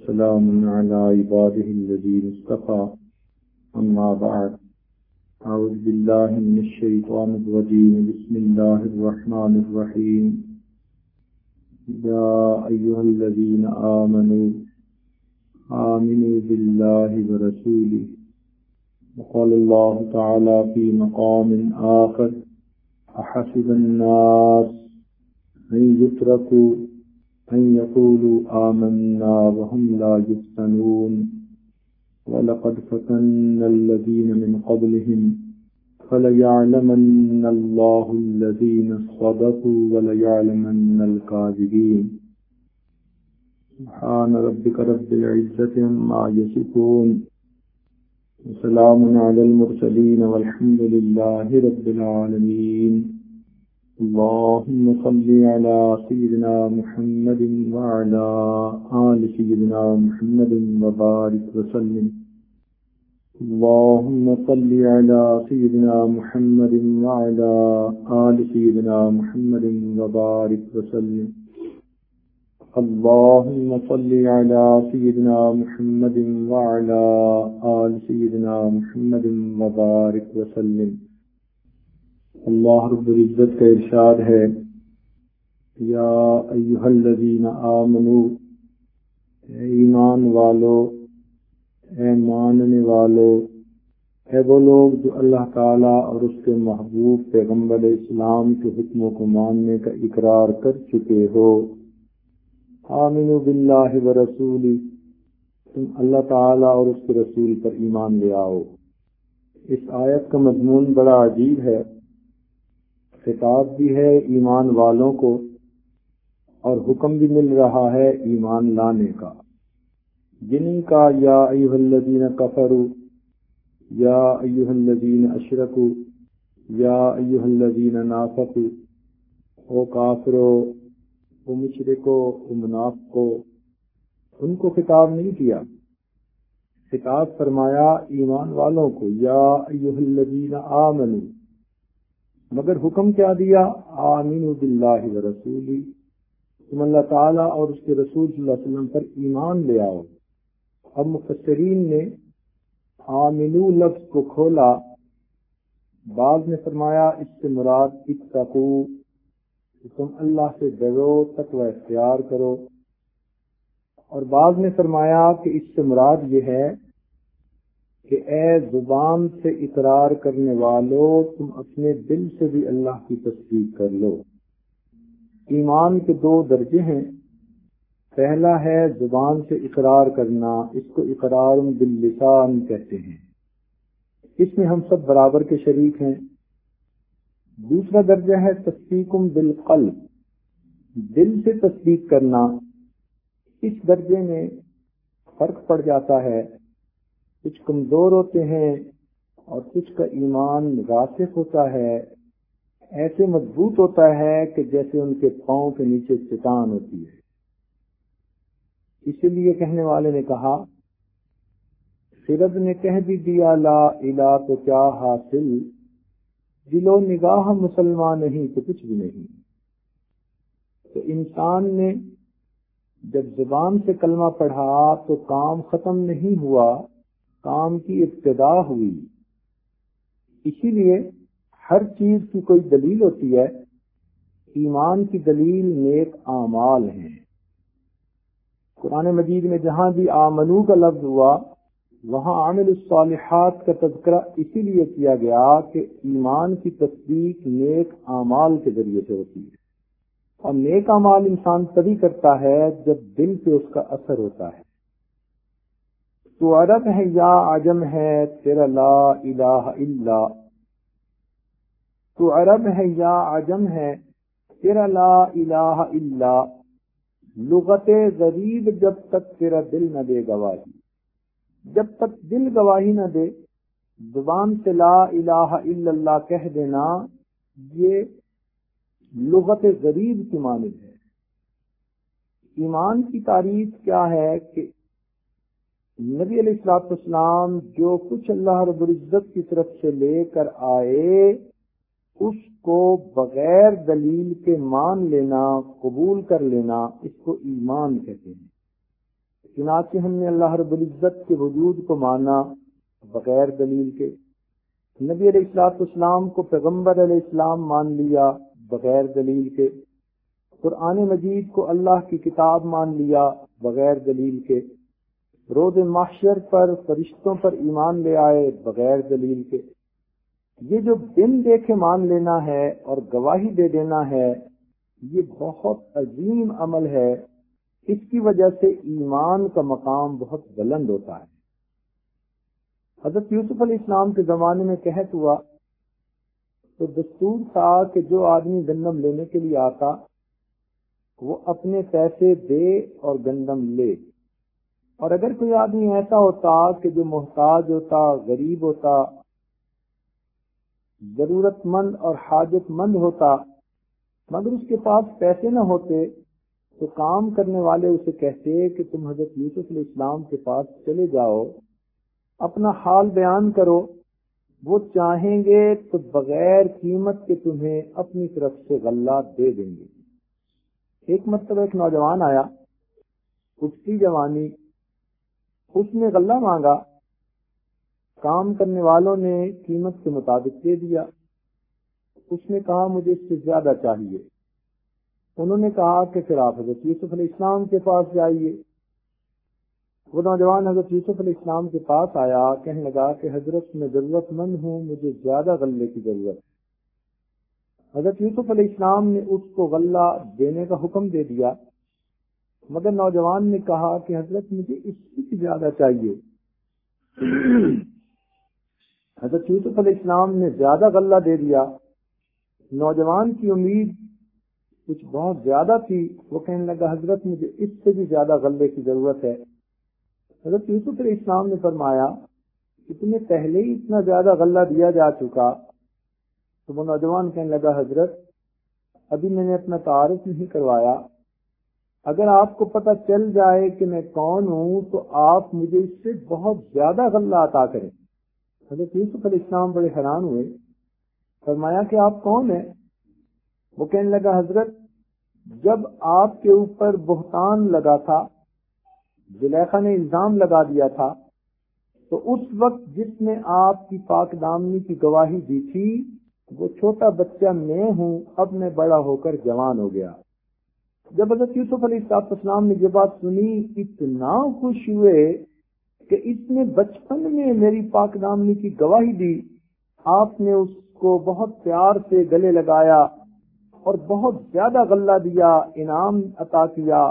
سلام على عباده الذين اصطفى أما بعد أعوذ بالله من الشيطان الرجيم بسم الله الرحمن الرحيم يا أيها الذين آمنوا آمنوا بالله ورسوله وقال الله تعالى في مقام آخر أحسب الناس أن يتركوا أن يقولوا آمنا وهم لا يفتنون. ولقد فتن الذين من قبلهم فليعلمن الله الذين صدقوا وليعلمن الكاذبين. سبحان ربك رب العزة عما يصفون. وسلام على المرسلين والحمد لله رب العالمين. اللهم صل على سيدنا محمد وعلى آل سيدنا محمد وبارك وسلم. اللهم صل على سيدنا محمد وعلى آل سيدنا محمد وبارك وسلم. اللهم صل على سيدنا محمد وعلى آل سيدنا محمد وبارك وسلم. اللہ رب العزت کا ارشاد ہے یا ایوہ الذین آمنو، اے ایمان والو، اے ماننے والو، اے وہ لوگ جو اللہ تعالیٰ اور اس کے محبوب پیغمبر اسلام کے حکموں کو ماننے کا اقرار کر چکے ہو۔ آمنو باللہ و رسولی، تم اللہ تعالیٰ اور اس کے رسول پر ایمان لے آؤ۔ اس آیت کا مضمون بڑا عجیب ہے۔ خطاب بھی ہے ایمان والوں کو اور حکم بھی مل رہا ہے ایمان لانے کا۔ جنہیں کا یا ایوہ الذین کفرو یا ایوہ الذین اشرکو یا ایوہ الذین نافقو او کافرو، او مشرکو، او منافقو، ان کو خطاب نہیں کیا۔ خطاب فرمایا ایمان والوں کو، یا ایوہ الذین آمنو مگر حکم کیا دیا؟ آمین باللہ و رسولی۔ تم اللہ تعالیٰ اور اس کے رسول صلی اللہ علیہ وسلم پر ایمان لے آؤ۔ اب مفسرین نے آمینو لفظ کو کھولا۔ بعض نے فرمایا، اس سے مراد اتقو۔ تم اللہ سے ڈرو، تقوی اختیار کرو۔ اور بعض نے فرمایا کہ اس سے مراد یہ ہے کہ اے زبان سے اقرار کرنے والو، تم اپنے دل سے بھی اللہ کی تصدیق کر لو۔ ایمان کے دو درجے ہیں۔ پہلا ہے زبان سے اقرار کرنا، اس کو اقرار باللسان کہتے ہیں۔ اس میں ہم سب برابر کے شریک ہیں۔ دوسرا درجہ ہے تصدیق بالقلب دل سے تصدیق کرنا، اس درجے میں فرق پڑ جاتا ہے۔ کچھ کمزور ہوتے ہیں اور کچھ کا ایمان راسخ ہوتا ہے، ایسے مضبوط ہوتا ہے کہ جیسے ان کے پاؤں کے نیچے چٹان ہوتی ہے۔ اسی لیے کہنے والے نے کہا، سرد نے کہہ بھی دیا، لا الہ تو کیا حاصل؟ دل و نگاہ مسلمان نہیں تو کچھ بھی نہیں۔ تو انسان نے جب زبان سے کلمہ پڑھا تو کام ختم نہیں ہوا۔ کام کی ابتدا ہوئی۔ اسی لیے ہر چیز کی کوئی دلیل ہوتی ہے، ایمان کی دلیل نیک اعمال ہیں۔ قرآن مجید میں جہاں بھی آمنو کا لفظ ہوا، وہاں عامل الصالحات کا تذکرہ اسی لیے کیا گیا کہ ایمان کی تصدیق نیک اعمال کے ذریعے سے ہوتی ہے۔ اور نیک اعمال انسان تبھی کرتا ہے جب دل پہ اس کا اثر ہوتا ہے۔ تو عرب ہے یا عجم ہے، تیرا لا الہ الا۔ تو عرب ہے یا عجم ہے، تیرا لا الہ الا۔ لغت غریب جب تک تیرا دل نہ دے گواہی۔ جب تک دل گواہی نہ دے، زبان سے لا الہ الا اللہ کہہ دینا، یہ لغت غریب کی مانند ہے۔ ایمان کی تعریف کیا ہے کہ نبی علیہ السلاط اسلام جو کچھ اللہ رب العزت کی طرف سے لے کر آئے، اس کو بغیر دلیل کے مان لینا، قبول کر لینا، اس کو ایمان کہتے ہیں۔ چنانچہ ہم نے اللہ رب العزت کے وجود کو مانا بغیر دلیل کے۔ نبی علیہ السلاط اسلام کو پیغمبر علیہ السلام مان لیا بغیر دلیل کے۔ قرآن مجید کو اللہ کی کتاب مان لیا بغیر دلیل کے۔ روز معاشر پر فرشتوں پر ایمان لے آئے بغیر دلیل کے۔ یہ جو دن دیکھے مان لینا ہے اور گواہی دے دینا ہے، یہ بہت عظیم عمل ہے۔ اس کی وجہ سے ایمان کا مقام بہت بلند ہوتا ہے۔ حضرت یوسف علیہ السلام کے زمانے میں کہت ہوا۔ تو دستور تھا کہ جو آدمی گندم لینے کے لیے آتا، وہ اپنے پیسے دے اور گندم لے۔ اور اگر کوئی آدمی ایسا ہوتا کہ جو محتاج ہوتا، غریب ہوتا ضرورت مند اور حاجت مند ہوتا، مگر اس کے پاس پیسے نہ ہوتے، تو کام کرنے والے اسے کہتے کہ تم حضرت یوسف علیہ السلام کے پاس چلے جاؤ، اپنا حال بیان کرو، وہ چاہیں گے تو بغیر قیمت کے تمہیں اپنی طرف سے غلہ دے دیں گے۔ ایک مطلب ایک نوجوان آیا، اس کی جوانی اس نے غلہ مانگا۔ کام کرنے والوں نے قیمت کے مطابق دے دیا۔ اس نے کہا، مجھے اس سے زیادہ چاہیے۔ انہوں نے کہا کہ پھر آپ حضرت یوسف علیہ السلام کے پاس جائیے۔ وہ نوجوان حضرت یوسف علیہ السلام کے پاس آیا، کہنے لگا کہ حضرت، میں ضرورت مند ہوں، مجھے زیادہ غلے کی ضرورت ہے۔ حضرت یوسف علیہ السلام نے اس کو غلہ دینے کا حکم دے دیا۔ مگر نوجوان نے کہا کہ حضرت مجھے اس سے زیادہ چاہیے۔ حضرت یوسف علیہ السلام نے زیادہ غلہ دے دیا۔ نوجوان کی امید کچھ بہت زیادہ تھی۔ وہ کہنے لگا، حضرت مجھے اس سے بھی زیادہ غلے کی ضرورت ہے۔ حضرت یوسف علیہ السلام نے فرمایا کہ تمہیں پہلے ہی اتنا زیادہ غلہ دیا جا چکا۔ تو وہ نوجوان کہنے لگا، حضرت، ابھی میں نے اپنا تعارف نہیں کروایا۔ اگر آپ کو پتہ چل جائے کہ میں کون ہوں، تو آپ مجھے اس سے بہت زیادہ غلہ عطا کریں۔ حضرت یوسف علیہ السلام بڑے حیران ہوئے۔ فرمایا کہ آپ کون ہیں؟ وہ کہنے لگا، حضرت، جب آپ کے اوپر بہتان لگا تھا، زلیخا نے الزام لگا دیا تھا، تو اس وقت جس نے آپ کی پاک دامنی کی گواہی دی تھی، وہ چھوٹا بچہ میں ہوں، اب میں بڑا ہو کر جوان ہو گیا۔ جب حضرت یوسف علیہ صاحب اسلام نے یہ بات سنی، اتنا خوش ہوئے کہ اس نے بچپن میں میری پاک دامنی کی گواہی دی۔ آپ نے اس کو بہت پیار سے گلے لگایا اور بہت زیادہ غلہ دیا، انعام عطا کیا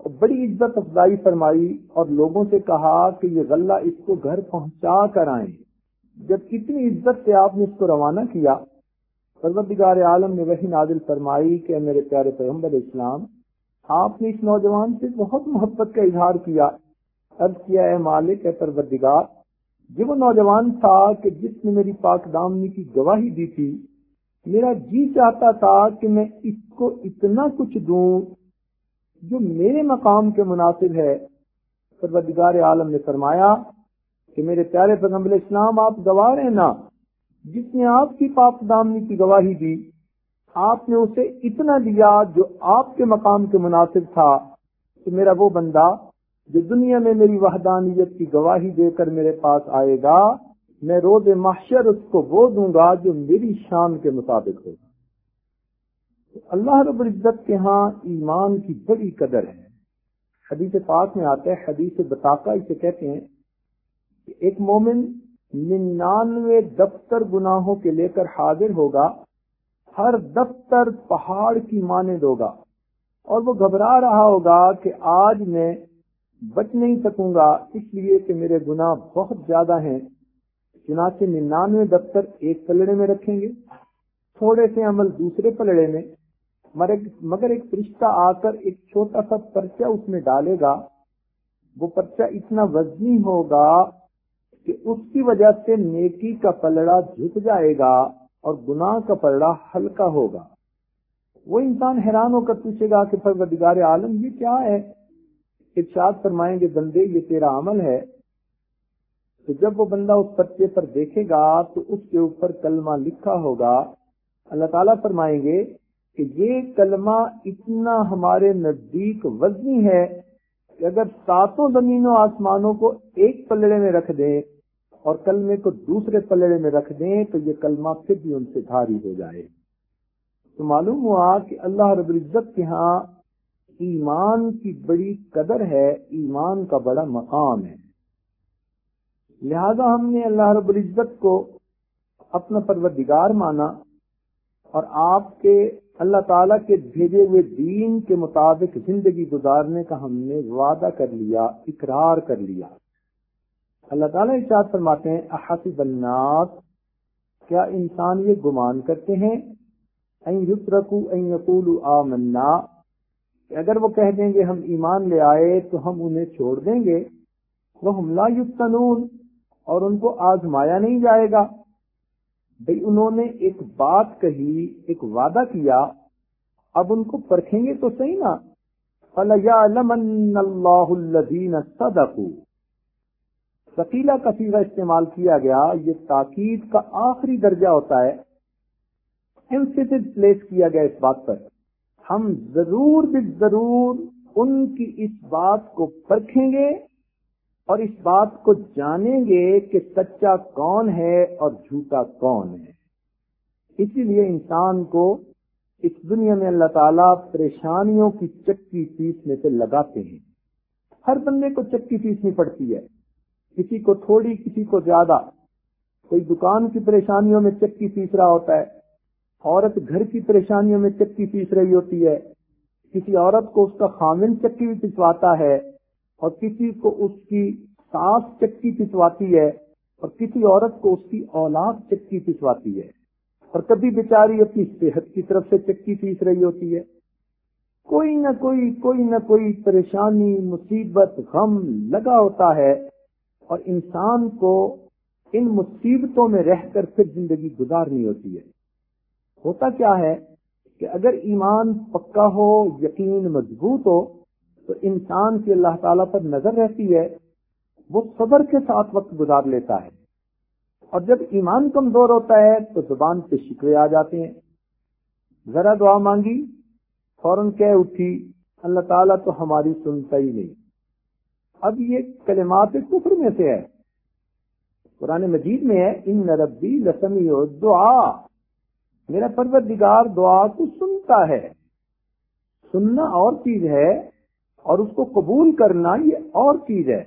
اور بڑی عزت افزائی فرمائی اور لوگوں سے کہا کہ یہ غلہ اس کو گھر پہنچا کر آئیں۔ جب اتنی عزت سے آپ نے اس کو روانہ کیا، پروردگار عالم نے وہی نازل فرمائی کہ میرے پیارے پیغمبر اسلام آپ نے اس نوجوان سے بہت محبت کا اظہار کیا، عرض کیا ہے مالک ہے پروردگار یہ وہ نوجوان تھا کہ جس نے میری پاک دامنی کی گواہی دی تھی، میرا جی چاہتا تھا کہ میں اس کو اتنا کچھ دوں جو میرے مقام کے مناسب ہے۔ پروردگار عالم نے فرمایا کہ میرے پیارے پیغمبر اسلام، آپ گواہ ہیں نا جس نے آپ کی پاک دامنی کی گواہی دی آپ نے اسے اتنا دیا جو آپ کے مقام کے مناسب تھا کہ میرا وہ بندہ جو دنیا میں میری وحدانیت کی گواہی دے کر میرے پاس آئے گا، میں روز محشر اس کو وہ دوں گا جو میری شان کے مطابق ہوگا اللہ رب العزت کے ہاں ایمان کی بڑی قدر ہے۔ حدیث پاک میں آتا ہے، حدیث بتاقا اسے کہتے ہیں کہ ایک مومن ننانوے دفتر گناہوں کے لے کر حاضر ہوگا ہر دفتر پہاڑ کی مانند ہوگا۔ اور وہ گھبرا رہا ہوگا کہ آج میں بچ نہیں سکوں گا، اس لیے کہ میرے گناہ بہت زیادہ ہیں۔ چنانچہ ننانوے دفتر ایک پلڑے میں رکھیں گے۔ تھوڑے سے عمل دوسرے پلڑے میں۔ مگر ایک فرشتہ آ کر ایک چھوٹا سا پرچہ اس میں ڈالے گا۔ وہ پرچہ اتنا وزنی ہوگا کہ اس کی وجہ سے نیکی کا پلڑا جھک جائے گا۔ اور گناہ کا پلڑا ہلکا ہوگا۔ وہ انسان حیران ہو کر پوچھے گا کہ پروردگار عالم، یہ کیا ہے؟ ارشاد فرمائیں گے، بندے، یہ تیرا عمل ہے۔ تو جب وہ بندہ اس پرچے پر دیکھے گا تو اس کے اوپر کلمہ لکھا ہوگا۔ اللہ تعالیٰ فرمائیں گے کہ یہ کلمہ اتنا ہمارے نزدیک وزنی ہے کہ اگر ساتوں زمینوں آسمانوں کو ایک پلڑے میں رکھ دیں اور کلمے کو دوسرے پلڑے میں رکھ دیں تو یہ کلمہ پھر بھی ان سے بھاری ہو جائے۔ تو معلوم ہوا کہ اللہ رب العزت کے ہاں ایمان کی بڑی قدر ہے، ایمان کا بڑا مقام ہے۔ لہذا ہم نے اللہ رب العزت کو اپنا پروردگار مانا اور آپ کے اللہ تعالیٰ کے بھیجے ہوئے دین کے مطابق زندگی گزارنے کا ہم نے وعدہ کر لیا، اقرار کر لیا۔ اللہ تعالیٰ ارشاد فرماتے ہیں احاسب الناس، کیا انسان یہ گمان کرتے ہیں؟ این یترکو این یقولو آمنا، کہ اگر وہ کہہ دیں گے ہم ایمان لے آئے تو ہم انہیں چھوڑ دیں گے۔ وہ لا یفتنون، اور ان کو آزمایا نہیں جائے گا۔ بھئی انہوں نے ایک بات کہی، ایک وعدہ کیا، اب ان کو پرکھیں گے تو صحیح نا۔ فَلَيَعْلَمَنَّ اللَّهُ الَّذِينَ صَدَقُوا۔ ثقیلا کثیرہ استعمال کیا گیا، یہ تاکید کا آخری درجہ ہوتا ہے پلیس کیا گیا اس بات پر۔ ہم ضرور بھی ضرور ان کی اس بات کو پرکھیں گے اور اس بات کو جانیں گے کہ سچا کون ہے اور جھوٹا کون ہے۔ اسی لیے انسان کو اس دنیا میں اللہ تعالیٰ پریشانیوں کی چکی پیسنے سے لگاتے ہیں۔ ہر بندے کو چکی پیسنی پڑتی ہے۔ کسی کو تھوڑی، کسی کو زیادہ۔ کوئی دکان کی پریشانیوں میں چکی پیس رہا ہوتا ہے، عورت گھر کی پریشانیوں میں چکی پیس رہی ہوتی ہے۔ کسی عورت کو اس کا خامن چکی بھی پسواتا ہے اور کسی کو اس کی سانس چکی پسواتی ہے اور کسی عورت کو اس کی اولاد چکی پسواتی ہے۔ اور کبھی بیچاری اپنی صحت کی طرف سے چکی پیس رہی ہوتی ہے۔ کوئی نہ کوئی کوئی نہ کوئی پریشانی، مصیبت، غم لگا ہوتا ہے۔ اور انسان کو ان مصیبتوں میں رہ کر پھر زندگی گزارنی ہوتی ہے۔ ہوتا کیا ہے کہ اگر ایمان پکا ہو، یقین مضبوط ہو، تو انسان کی اللہ تعالیٰ پر نظر رہتی ہے، وہ صبر کے ساتھ وقت گزار لیتا ہے۔ اور جب ایمان کمزور ہوتا ہے، تو زبان پہ شکوے آ جاتے ہیں۔ ذرا دعا مانگی، فوراً کہہ اٹھی، اللہ تعالیٰ تو ہماری سنتا ہی نہیں۔ اب یہ کلمات کفر میں سے ہے قرآن مجید میں ہے، ان نربی لسمی دعا میرا پروردگار دعا کو سنتا ہے۔ سننا اور چیز ہے اور اس کو قبول کرنا یہ اور چیز ہے۔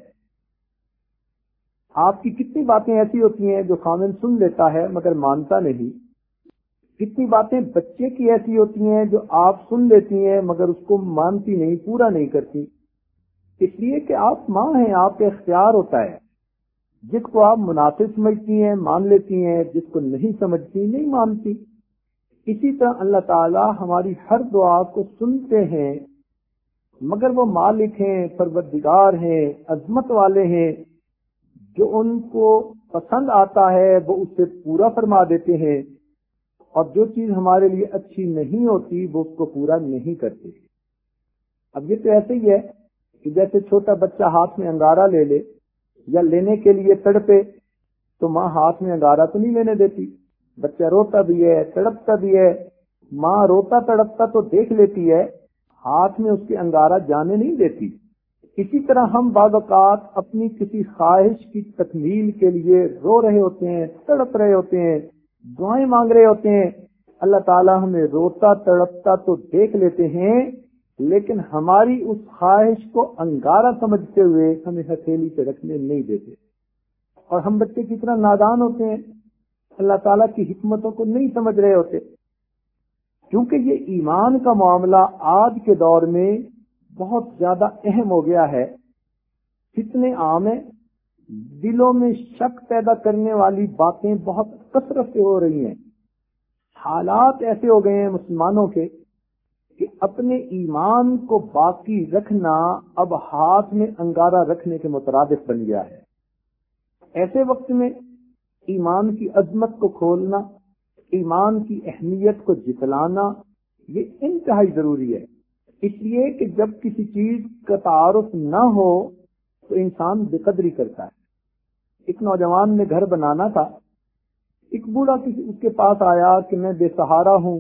آپ کی کتنی باتیں ایسی ہوتی ہیں جو خامن سن لیتا ہے مگر مانتا نہیں۔ کتنی باتیں بچے کی ایسی ہوتی ہیں جو آپ سن لیتی ہیں مگر اس کو مانتی نہیں، پورا نہیں کرتی۔ اس لیے کہ آپ ماں ہیں، آپ کا اختیار ہوتا ہے۔ جس کو آپ مناسب سمجھتی ہیں، مان لیتی ہیں، جس کو نہیں سمجھتی، نہیں مانتی۔ اسی طرح اللہ تعالی ہماری ہر دعا کو سنتے ہیں، مگر وہ مالک ہیں، پروردگار ہیں، عظمت والے ہیں۔ جو ان کو پسند آتا ہے، وہ اسے پورا فرما دیتے ہیں۔ اور جو چیز ہمارے لیے اچھی نہیں ہوتی، وہ اس کو پورا نہیں کرتے۔ اب یہ تو ایسے ہی ہے۔ کہ جیسے چھوٹا بچہ ہاتھ میں انگارا لے لے یا لینے کے لیے تڑپے، تو ماں ہاتھ میں انگارا تو نہیں لینے دیتی۔ بچہ روتا بھی ہے، تڑپتا بھی ہے۔ ماں روتا تڑپتا تو دیکھ لیتی ہے، ہاتھ میں اس کے انگارا جانے نہیں دیتی۔ اسی طرح ہم بعض اوقات اپنی کسی خواہش کی تکمیل کے لیے رو رہے ہوتے ہیں، تڑپ رہے ہوتے ہیں، دعائیں مانگ رہے ہوتے ہیں۔ اللہ تعالیٰ ہمیں روتا تڑپتا تو دیکھ لیتے ہیں۔ لیکن ہماری اس خواہش کو انگارہ سمجھتے ہوئے ہمیں ہتھیلی پہ رکھنے نہیں دیتے۔ اور ہم بچے کتنا نادان ہوتے ہیں، اللہ تعالیٰ کی حکمتوں کو نہیں سمجھ رہے ہوتے۔ کیونکہ یہ ایمان کا معاملہ آج کے دور میں بہت زیادہ اہم ہو گیا ہے۔ کتنے عام ہیں، دلوں میں شک پیدا کرنے والی باتیں بہت کثرت سے ہو رہی ہیں۔ حالات ایسے ہو گئے ہیں مسلمانوں کے کہ اپنے ایمان کو باقی رکھنا اب ہاتھ میں انگارہ رکھنے کے مترادف بن گیا ہے۔ ایسے وقت میں ایمان کی عظمت کو کھولنا، ایمان کی اہمیت کو جتلانا، یہ انتہائی ضروری ہے۔ اس لیے کہ جب کسی چیز کا تعارف نہ ہو تو انسان بے قدری کرتا ہے۔ ایک نوجوان نے گھر بنانا تھا۔ ایک بوڑھا کسی اس کے پاس آیا کہ میں بے سہارا ہوں۔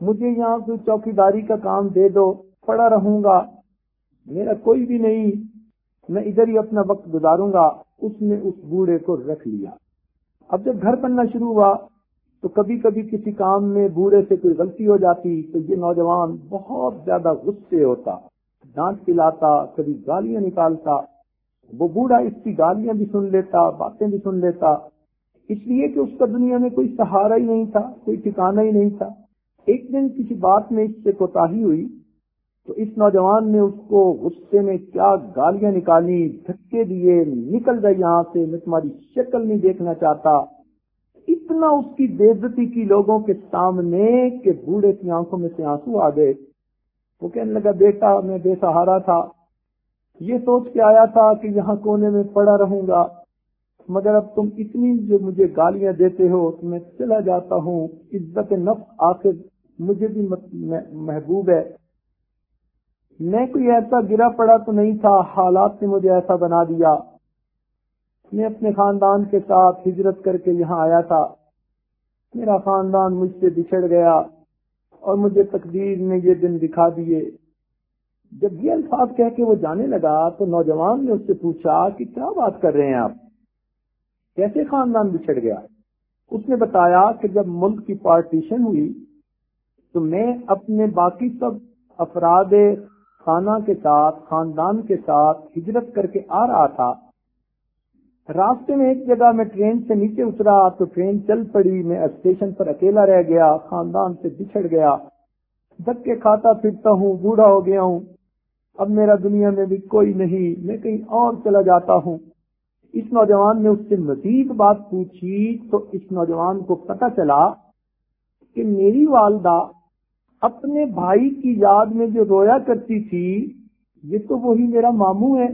مجھے یہاں کوئی چوکی داری کا کام دے دو پڑا رہوں گا۔ میرا کوئی بھی نہیں، میں ادھر ہی اپنا وقت گزاروں گا۔ اس نے اس بوڑھے کو رکھ لیا۔ اب جب گھر بننا شروع ہوا، تو کبھی کبھی کسی کام میں بوڑھے سے کوئی غلطی ہو جاتی، تو یہ نوجوان بہت زیادہ غصے ہوتا ڈانٹ پلاتا، کبھی گالیاں نکالتا۔ وہ بوڑھا اس کی گالیاں بھی سن لیتا، باتیں بھی سن لیتا۔ اس لیے کہ اس کا دنیا میں کوئی سہارا ہی نہیں تھا، کوئی ٹھکانا ہی نہیں تھا۔ ایک دن کسی بات میں اس سے کوتا ہوئی تو اس نوجوان نے اس کو غصے میں کیا گالیاں نکالی دھکے دیے، نکل گئے یہاں سے، میں تمہاری شکل نہیں دیکھنا چاہتا۔ اتنا اس کی بےزتی کی لوگوں کے سامنے کہ بوڑھے کی آنکھوں میں سے آنسو آ گئے۔ وہ کہنے لگا، بیٹا، میں بے سہارا تھا۔ یہ سوچ کے آیا تھا کہ یہاں کونے میں پڑا رہوں گا۔ مگر اب تم اتنی جو مجھے گالیاں دیتے ہو تو میں چلا جاتا ہوں۔ عزت نفس آخر مجھے بھی محبوب ہے۔ میں کوئی ایسا گرا پڑا تو نہیں تھا، حالات نے مجھے ایسا بنا دیا۔ میں اپنے خاندان کے ساتھ ہجرت کر کے یہاں آیا تھا۔ میرا خاندان مجھ سے بچھڑ گیا اور مجھے تقدیر نے یہ دن دکھا دیے۔ جب یہ الفاظ کہہ کے وہ جانے لگا تو نوجوان نے اس سے پوچھا کہ کیا بات کر رہے ہیں آپ؟ کیسے خاندان بچھڑ گیا؟ اس نے بتایا کہ جب ملک کی پارٹیشن ہوئی تو میں اپنے باقی سب افراد خانہ کے ساتھ، خاندان کے ساتھ ہجرت کر کے آ رہا تھا۔ راستے میں ایک جگہ میں ٹرین سے نیچے اترا تو ٹرین چل پڑی۔ میں اسٹیشن پر اکیلا رہ گیا، خاندان سے بچھڑ گیا۔ دھکے کھاتا پھرتا ہوں، بوڑھا ہو گیا ہوں۔ اب میرا دنیا میں بھی کوئی نہیں، میں کہیں اور چلا جاتا ہوں۔ اس نوجوان نے اس سے مزید بات پوچھی تو اس نوجوان کو پتا چلا کہ میری والدہ اپنے بھائی کی یاد میں جو رویا کرتی تھی، یہ تو وہی میرا ماموں ہے۔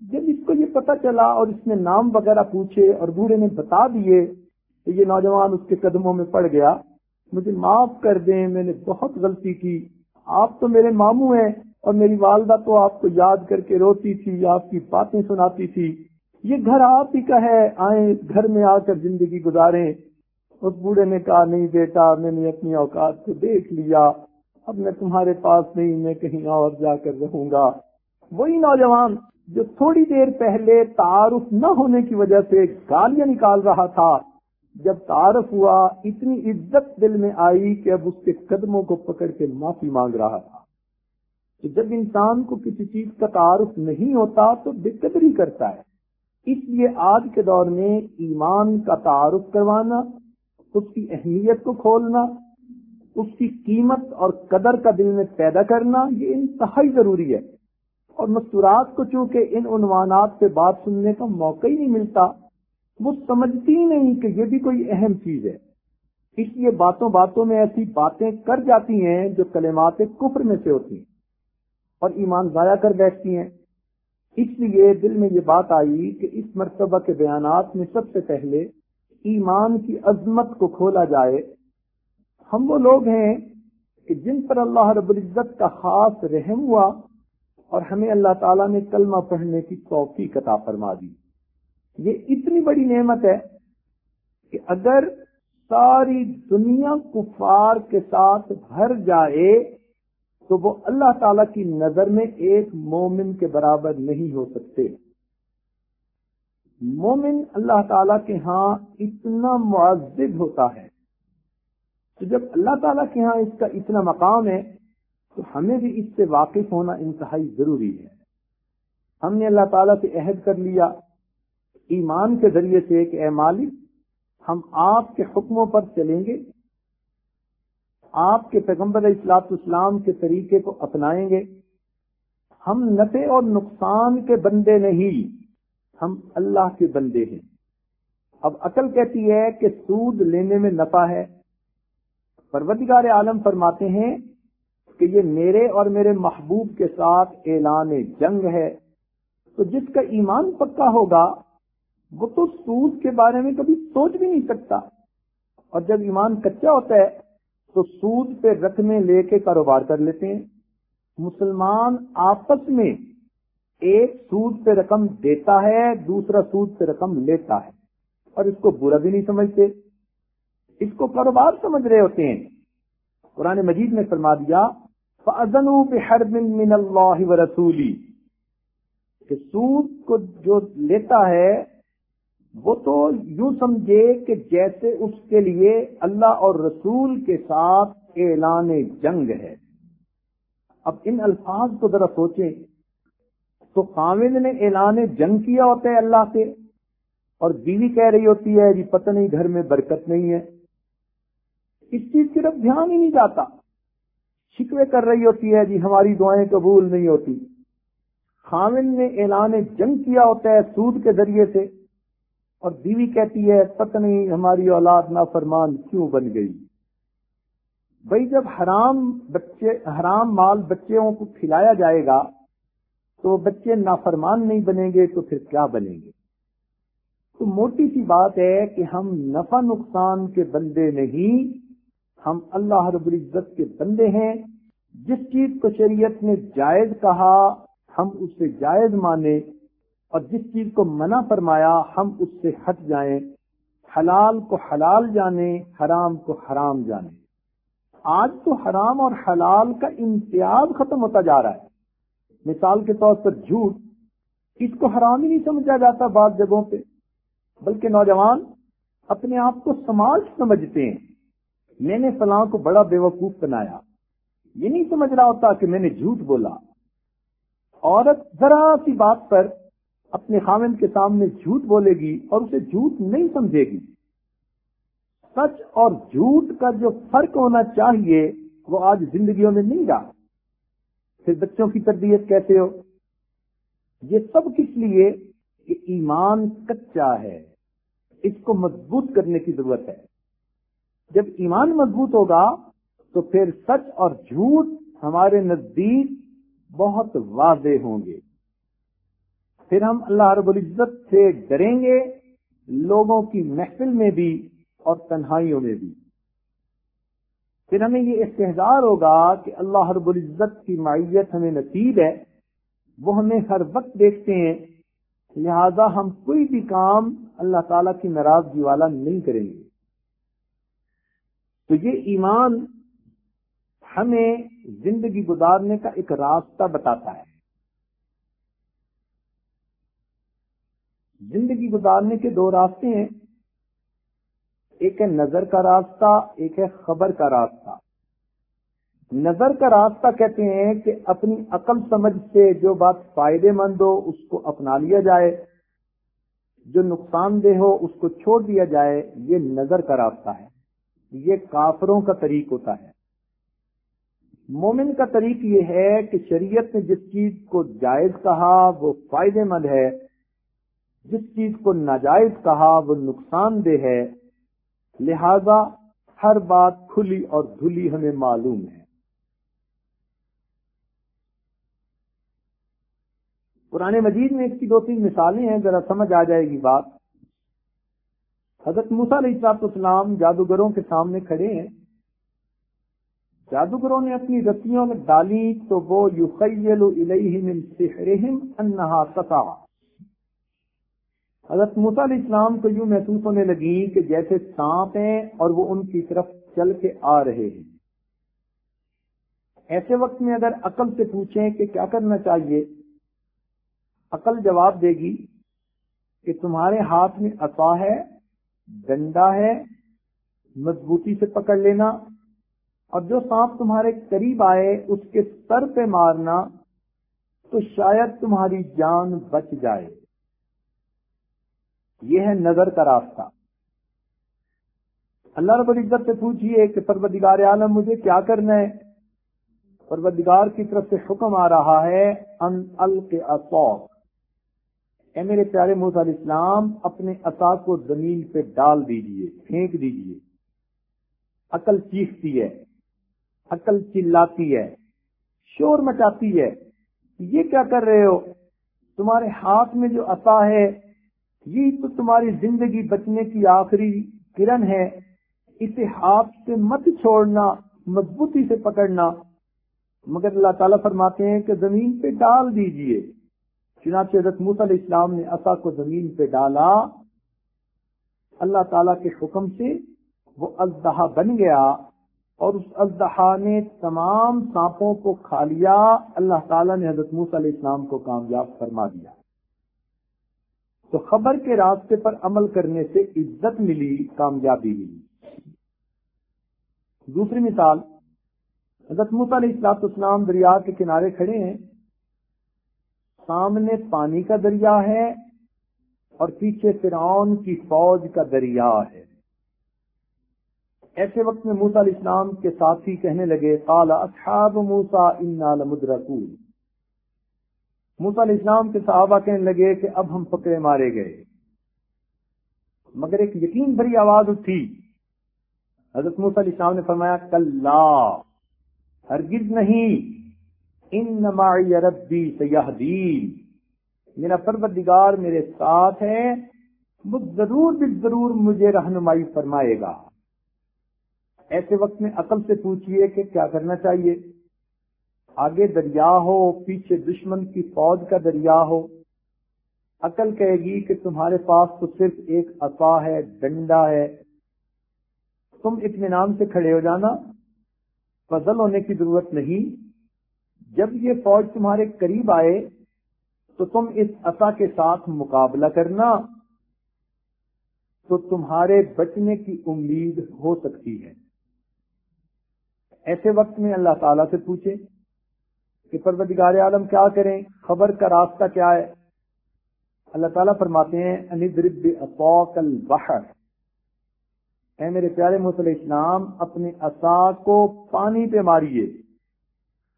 جب اس کو یہ پتا چلا اور اس نے نام وغیرہ پوچھے اور بوڑھے نے بتا دیے تو یہ نوجوان اس کے قدموں میں پڑ گیا، مجھے معاف کر دیں، میں نے بہت غلطی کی۔ آپ تو میرے ماموں ہیں اور میری والدہ تو آپ کو یاد کر کے روتی تھی، آپ کی باتیں سناتی تھی۔ یہ گھر آپ ہی کا ہے، آئیں گھر میں آ کر زندگی گزاریں۔ اس بوڑھے نے کہا، نہیں بیٹا، میں نے اپنی اوقات کو دیکھ لیا۔ اب میں تمہارے پاس نہیں، میں کہیں اور جا کر رہوں گا۔ وہی نوجوان جو تھوڑی دیر پہلے تعارف نہ ہونے کی وجہ سے گالیاں نکال رہا تھا، جب تعارف ہوا، اتنی عزت دل میں آئی کہ اب اس کے قدموں کو پکڑ کے معافی مانگ رہا تھا۔ کہ جب انسان کو کسی چیز کا تعارف نہیں ہوتا تو بے قدری کرتا ہے۔ اس لیے آج کے دور میں ایمان کا تعارف کروانا اس کی اہمیت کو کھولنا، اس کی قیمت اور قدر کا دل میں پیدا کرنا، یہ انتہائی ضروری ہے۔ اور مستورات کو چونکہ ان عنوانات سے بات سننے کا موقع ہی نہیں ملتا، وہ سمجھتی ہی نہیں کہ یہ بھی کوئی اہم چیز ہے۔ اس لیے باتوں باتوں میں ایسی باتیں کر جاتی ہیں جو کلمات کفر میں سے ہوتی ہیں اور ایمان ضائع کر بیٹھتی ہیں۔ اس لیے دل میں یہ بات آئی کہ اس مرتبہ کے بیانات میں سب سے پہلے ایمان کی عظمت کو کھولا جائے، ہم وہ لوگ ہیں کہ جن پر اللہ رب العزت کا خاص رحم ہوا اور ہمیں اللہ تعالیٰ نے کلمہ پڑھنے کی توفیق عطا فرما دی۔ یہ اتنی بڑی نعمت ہے کہ اگر ساری دنیا کفار کے ساتھ بھر جائے تو وہ اللہ تعالی کی نظر میں ایک مومن کے برابر نہیں ہو سکتے۔ مومن اللہ تعالی کے ہاں اتنا معذب ہوتا ہے۔ تو جب اللہ تعالیٰ کے ہاں اس کا اتنا مقام ہے، تو ہمیں بھی اس سے واقف ہونا انتہائی ضروری ہے۔ ہم نے اللہ تعالیٰ سے عہد کر لیا ایمان کے ذریعے سے کہ اے مالک، ہم آپ کے حکموں پر چلیں گے، آپ کے پیغمبر اصلاط اسلام کے طریقے کو اپنائیں گے۔ ہم نفے اور نقصان کے بندے نہیں۔ ہم اللہ کے بندے ہیں۔ اب عقل کہتی ہے کہ سود لینے میں نفع ہے۔ پروتگار عالم فرماتے ہیں کہ یہ میرے اور میرے محبوب کے ساتھ اعلان جنگ ہے۔ تو جس کا ایمان پکا ہوگا، وہ تو سود کے بارے میں کبھی سوچ بھی نہیں سکتا۔ اور جب ایمان کچا ہوتا ہے، تو سود پہ رقمیں لے کے کاروبار کر لیتے ہیں۔ مسلمان آپس میں ایک سود پہ رقم دیتا ہے، دوسرا سود پہ رقم لیتا ہے۔ اور اس کو برا بھی نہیں سمجھتے۔ اس کو کاروبار سمجھ رہے ہوتے ہیں۔ قرآن مجید نے فرما دیا بِحَرْبٍ مِّنَ اللَّهِ وَرَسُولِي کہ سود کو جو لیتا ہے، وہ تو یوں سمجھے کہ جیسے اس کے لیے اللہ اور رسول کے ساتھ اعلان جنگ ہے۔ اب ان الفاظ کو ذرا سوچیں۔ تو خامد نے اعلان جنگ کیا ہوتا ہے اللہ سے اور بیوی کہہ رہی ہوتی ہے جی پتہ نہیں گھر میں برکت نہیں ہے۔ اس چیز کی طرف دھیان ہی نہیں جاتا۔ شکوے کر رہی ہوتی ہے جی ہماری دعائیں قبول نہیں ہوتی۔ خامن نے اعلان جنگ کیا ہوتا ہے سود کے ذریعے سے اور بیوی کہتی ہے پتہ نہیں ہماری اولاد نافرمان کیوں بن گئی۔ بھائی جب حرام بچے حرام مال بچوں کو کھلایا جائے گا تو بچے نافرمان نہیں بنیں گے تو پھر کیا بنیں گے؟ تو موٹی سی بات ہے کہ ہم نفع نقصان کے بندے نہیں، ہم اللہ رب العزت کے بندے ہیں۔ جس چیز کو شریعت نے جائز کہا، ہم اس سے جائز مانے، اور جس چیز کو منع فرمایا، ہم اس سے ہٹ جائیں۔ حلال کو حلال جانے، حرام کو حرام جانے۔ آج تو حرام اور حلال کا امتیاز ختم ہوتا جا رہا ہے۔ مثال کے طور پر جھوٹ اس کو حرام ہی نہیں سمجھا جاتا بعض جگہوں پہ، بلکہ نوجوان اپنے آپ کو سماج سمجھتے ہیں۔ میں نے فلاں کو بڑا بے وقوف بنایا۔ یہ نہیں سمجھ رہا ہوتا کہ میں نے جھوٹ بولا۔ عورت ذرا سی بات پر اپنے خامن کے سامنے جھوٹ بولے گی اور اسے جھوٹ نہیں سمجھے گی۔ سچ اور جھوٹ کا جو فرق ہونا چاہیے، وہ آج زندگیوں میں نہیں رہا۔ پھر بچوں کی تربیت کیسے ہو؟ یہ سب کس لیے؟ کہ ایمان کچا ہے۔ اس کو مضبوط کرنے کی ضرورت ہے۔ جب ایمان مضبوط ہوگا تو پھر سچ اور جھوٹ ہمارے نزدیک بہت واضح ہوں گے۔ پھر ہم اللہ رب العزت سے ڈریں گے لوگوں کی محفل میں بھی اور تنہائیوں میں بھی۔ پھر ہمیں یہ استحصار ہوگا کہ اللہ رب العزت کی معیت ہمیں نصیب ہے، وہ ہمیں ہر وقت دیکھتے ہیں، لہذا ہم کوئی بھی کام اللہ تعالی کی ناراضگی والا نہیں کریں گے۔ تو یہ ایمان ہمیں زندگی گزارنے کا ایک راستہ بتاتا ہے۔ زندگی گزارنے کے دو راستے ہیں۔ ایک ہے نظر کا راستہ، ایک ہے خبر کا راستہ۔ نظر کا راستہ کہتے ہیں کہ اپنی عقل سمجھ سے جو بات فائدے مند ہو، اس کو اپنا لیا جائے۔ جو نقصان دہ ہو، اس کو چھوڑ دیا جائے۔ یہ نظر کا راستہ ہے۔ یہ کافروں کا طریق ہوتا ہے۔ مومن کا طریق یہ ہے کہ شریعت نے جس چیز کو جائز کہا، وہ فائدے مند ہے۔ جس چیز کو ناجائز کہا، وہ نقصان دہ ہے۔ لہذا ہر بات کھلی اور دھلی ہمیں معلوم ہے۔ پرانے مجید میں اس کی دو تین مثالیں ہیں، ذرا سمجھ آ جائے گی بات۔ حضرت موسا علیہ السلاط اسلام جادوگروں کے سامنے کھڑے ہیں۔ جادوگروں نے اپنی رسیوں میں ڈالی تو وہ یخیل من سحرہم انہا تسا حضرت موسا علیہ السلام کو یوں محسوس ہونے لگی کہ جیسے سانپ ہیں اور وہ ان کی طرف چل کے آ رہے ہیں۔ ایسے وقت میں اگر عقل سے پوچھیں کہ کیا کرنا چاہیے، عقل جواب دے گی کہ تمہارے ہاتھ میں عصا ہے، ڈنڈا ہے، مضبوطی سے پکڑ لینا، اور جو سانپ تمہارے قریب آئے اس کے سر پہ مارنا تو شاید تمہاری جان بچ جائے۔ یہ ہے نظر کا راستہ۔ اللہ رب العزت سے پوچھئے کہ پروردگار عالم، مجھے کیا کرنا ہے؟ پروردگار کی طرف سے حکم آ رہا ہے، ان اے میرے پیارے علیہ السلام، اپنے عصا کو زمین پہ ڈال دیجیے، پھینک دیجیے۔ عقل چیختی ہے، عقل چلاتی ہے، شور مچاتی ہے۔ یہ کیا کر رہے ہو؟ تمہارے ہاتھ میں جو عصا ہے یہ تو تمہاری زندگی بچنے کی آخری کرن ہے۔ اسے ہاتھ سے مت چھوڑنا، مضبوطی سے پکڑنا۔ مگر اللہ تعالیٰ فرماتے ہیں کہ زمین پہ ڈال دیجیے۔ چنانچہ حضرت موسیٰ علیہ السلام نے عصا کو زمین پہ ڈالا۔ اللہ تعالی کے حکم سے وہ الدہا بن گیا اور اس ازدہا نے تمام سانپوں کو کھا لیا۔ اللہ تعالیٰ نے حضرت موس علیہ السلام کو کامیاب فرما دیا۔ تو خبر کے راستے پر عمل کرنے سے عزت ملی، کامیابی ملی۔ دوسری مثال، حضرت موس علیہ السلاط اسلام دریا کے کنارے کھڑے ہیں۔ سامنے پانی کا دریا ہے اور پیچھے فرعون کی فوج کا دریا ہے۔ ایسے وقت میں موسا علیہ السلام کے ساتھی کہنے لگے، قال اصحاب موسا انا لمدرکون۔ موسا علیہ السلام کے صحابہ کہنے لگے کہ اب ہم پکڑے مارے گئے۔ مگر ایک یقین بھری آواز اٹھی۔ حضرت موسا علیہ السلام نے فرمایا کل ہرگز نہیں۔ ان ربی سیاحدین میرا پروردگار میرے ساتھ ہے۔ وہ ضرور بھی ضرور مجھے رہنمائی فرمائے گا۔ ایسے وقت میں عقل سے پوچھئے کہ کیا کرنا چاہیے۔ آگے دریا ہو، پیچھے دشمن کی فوج کا دریا ہو۔ عقل کہے گی کہ تمہارے پاس تو صرف ایک اصا ہے، ڈنڈا ہے۔ تم اطمینان سے کھڑے ہو جانا فضل ہونے کی ضرورت نہیں۔ جب یہ فوج تمہارے قریب آئے، تو تم اس عصا کے ساتھ مقابلہ کرنا، تو تمہارے بچنے کی امید ہو سکتی ہے۔ ایسے وقت میں اللہ تعالی سے پوچھے کہ پروردگار عالم کیا کریں؟ خبر کا راستہ کیا ہے؟ اللہ تعالیٰ فرماتے ہیں البحر. اے میرے پیارے محسل اسلام اپنے اصا کو پانی پہ ماریے۔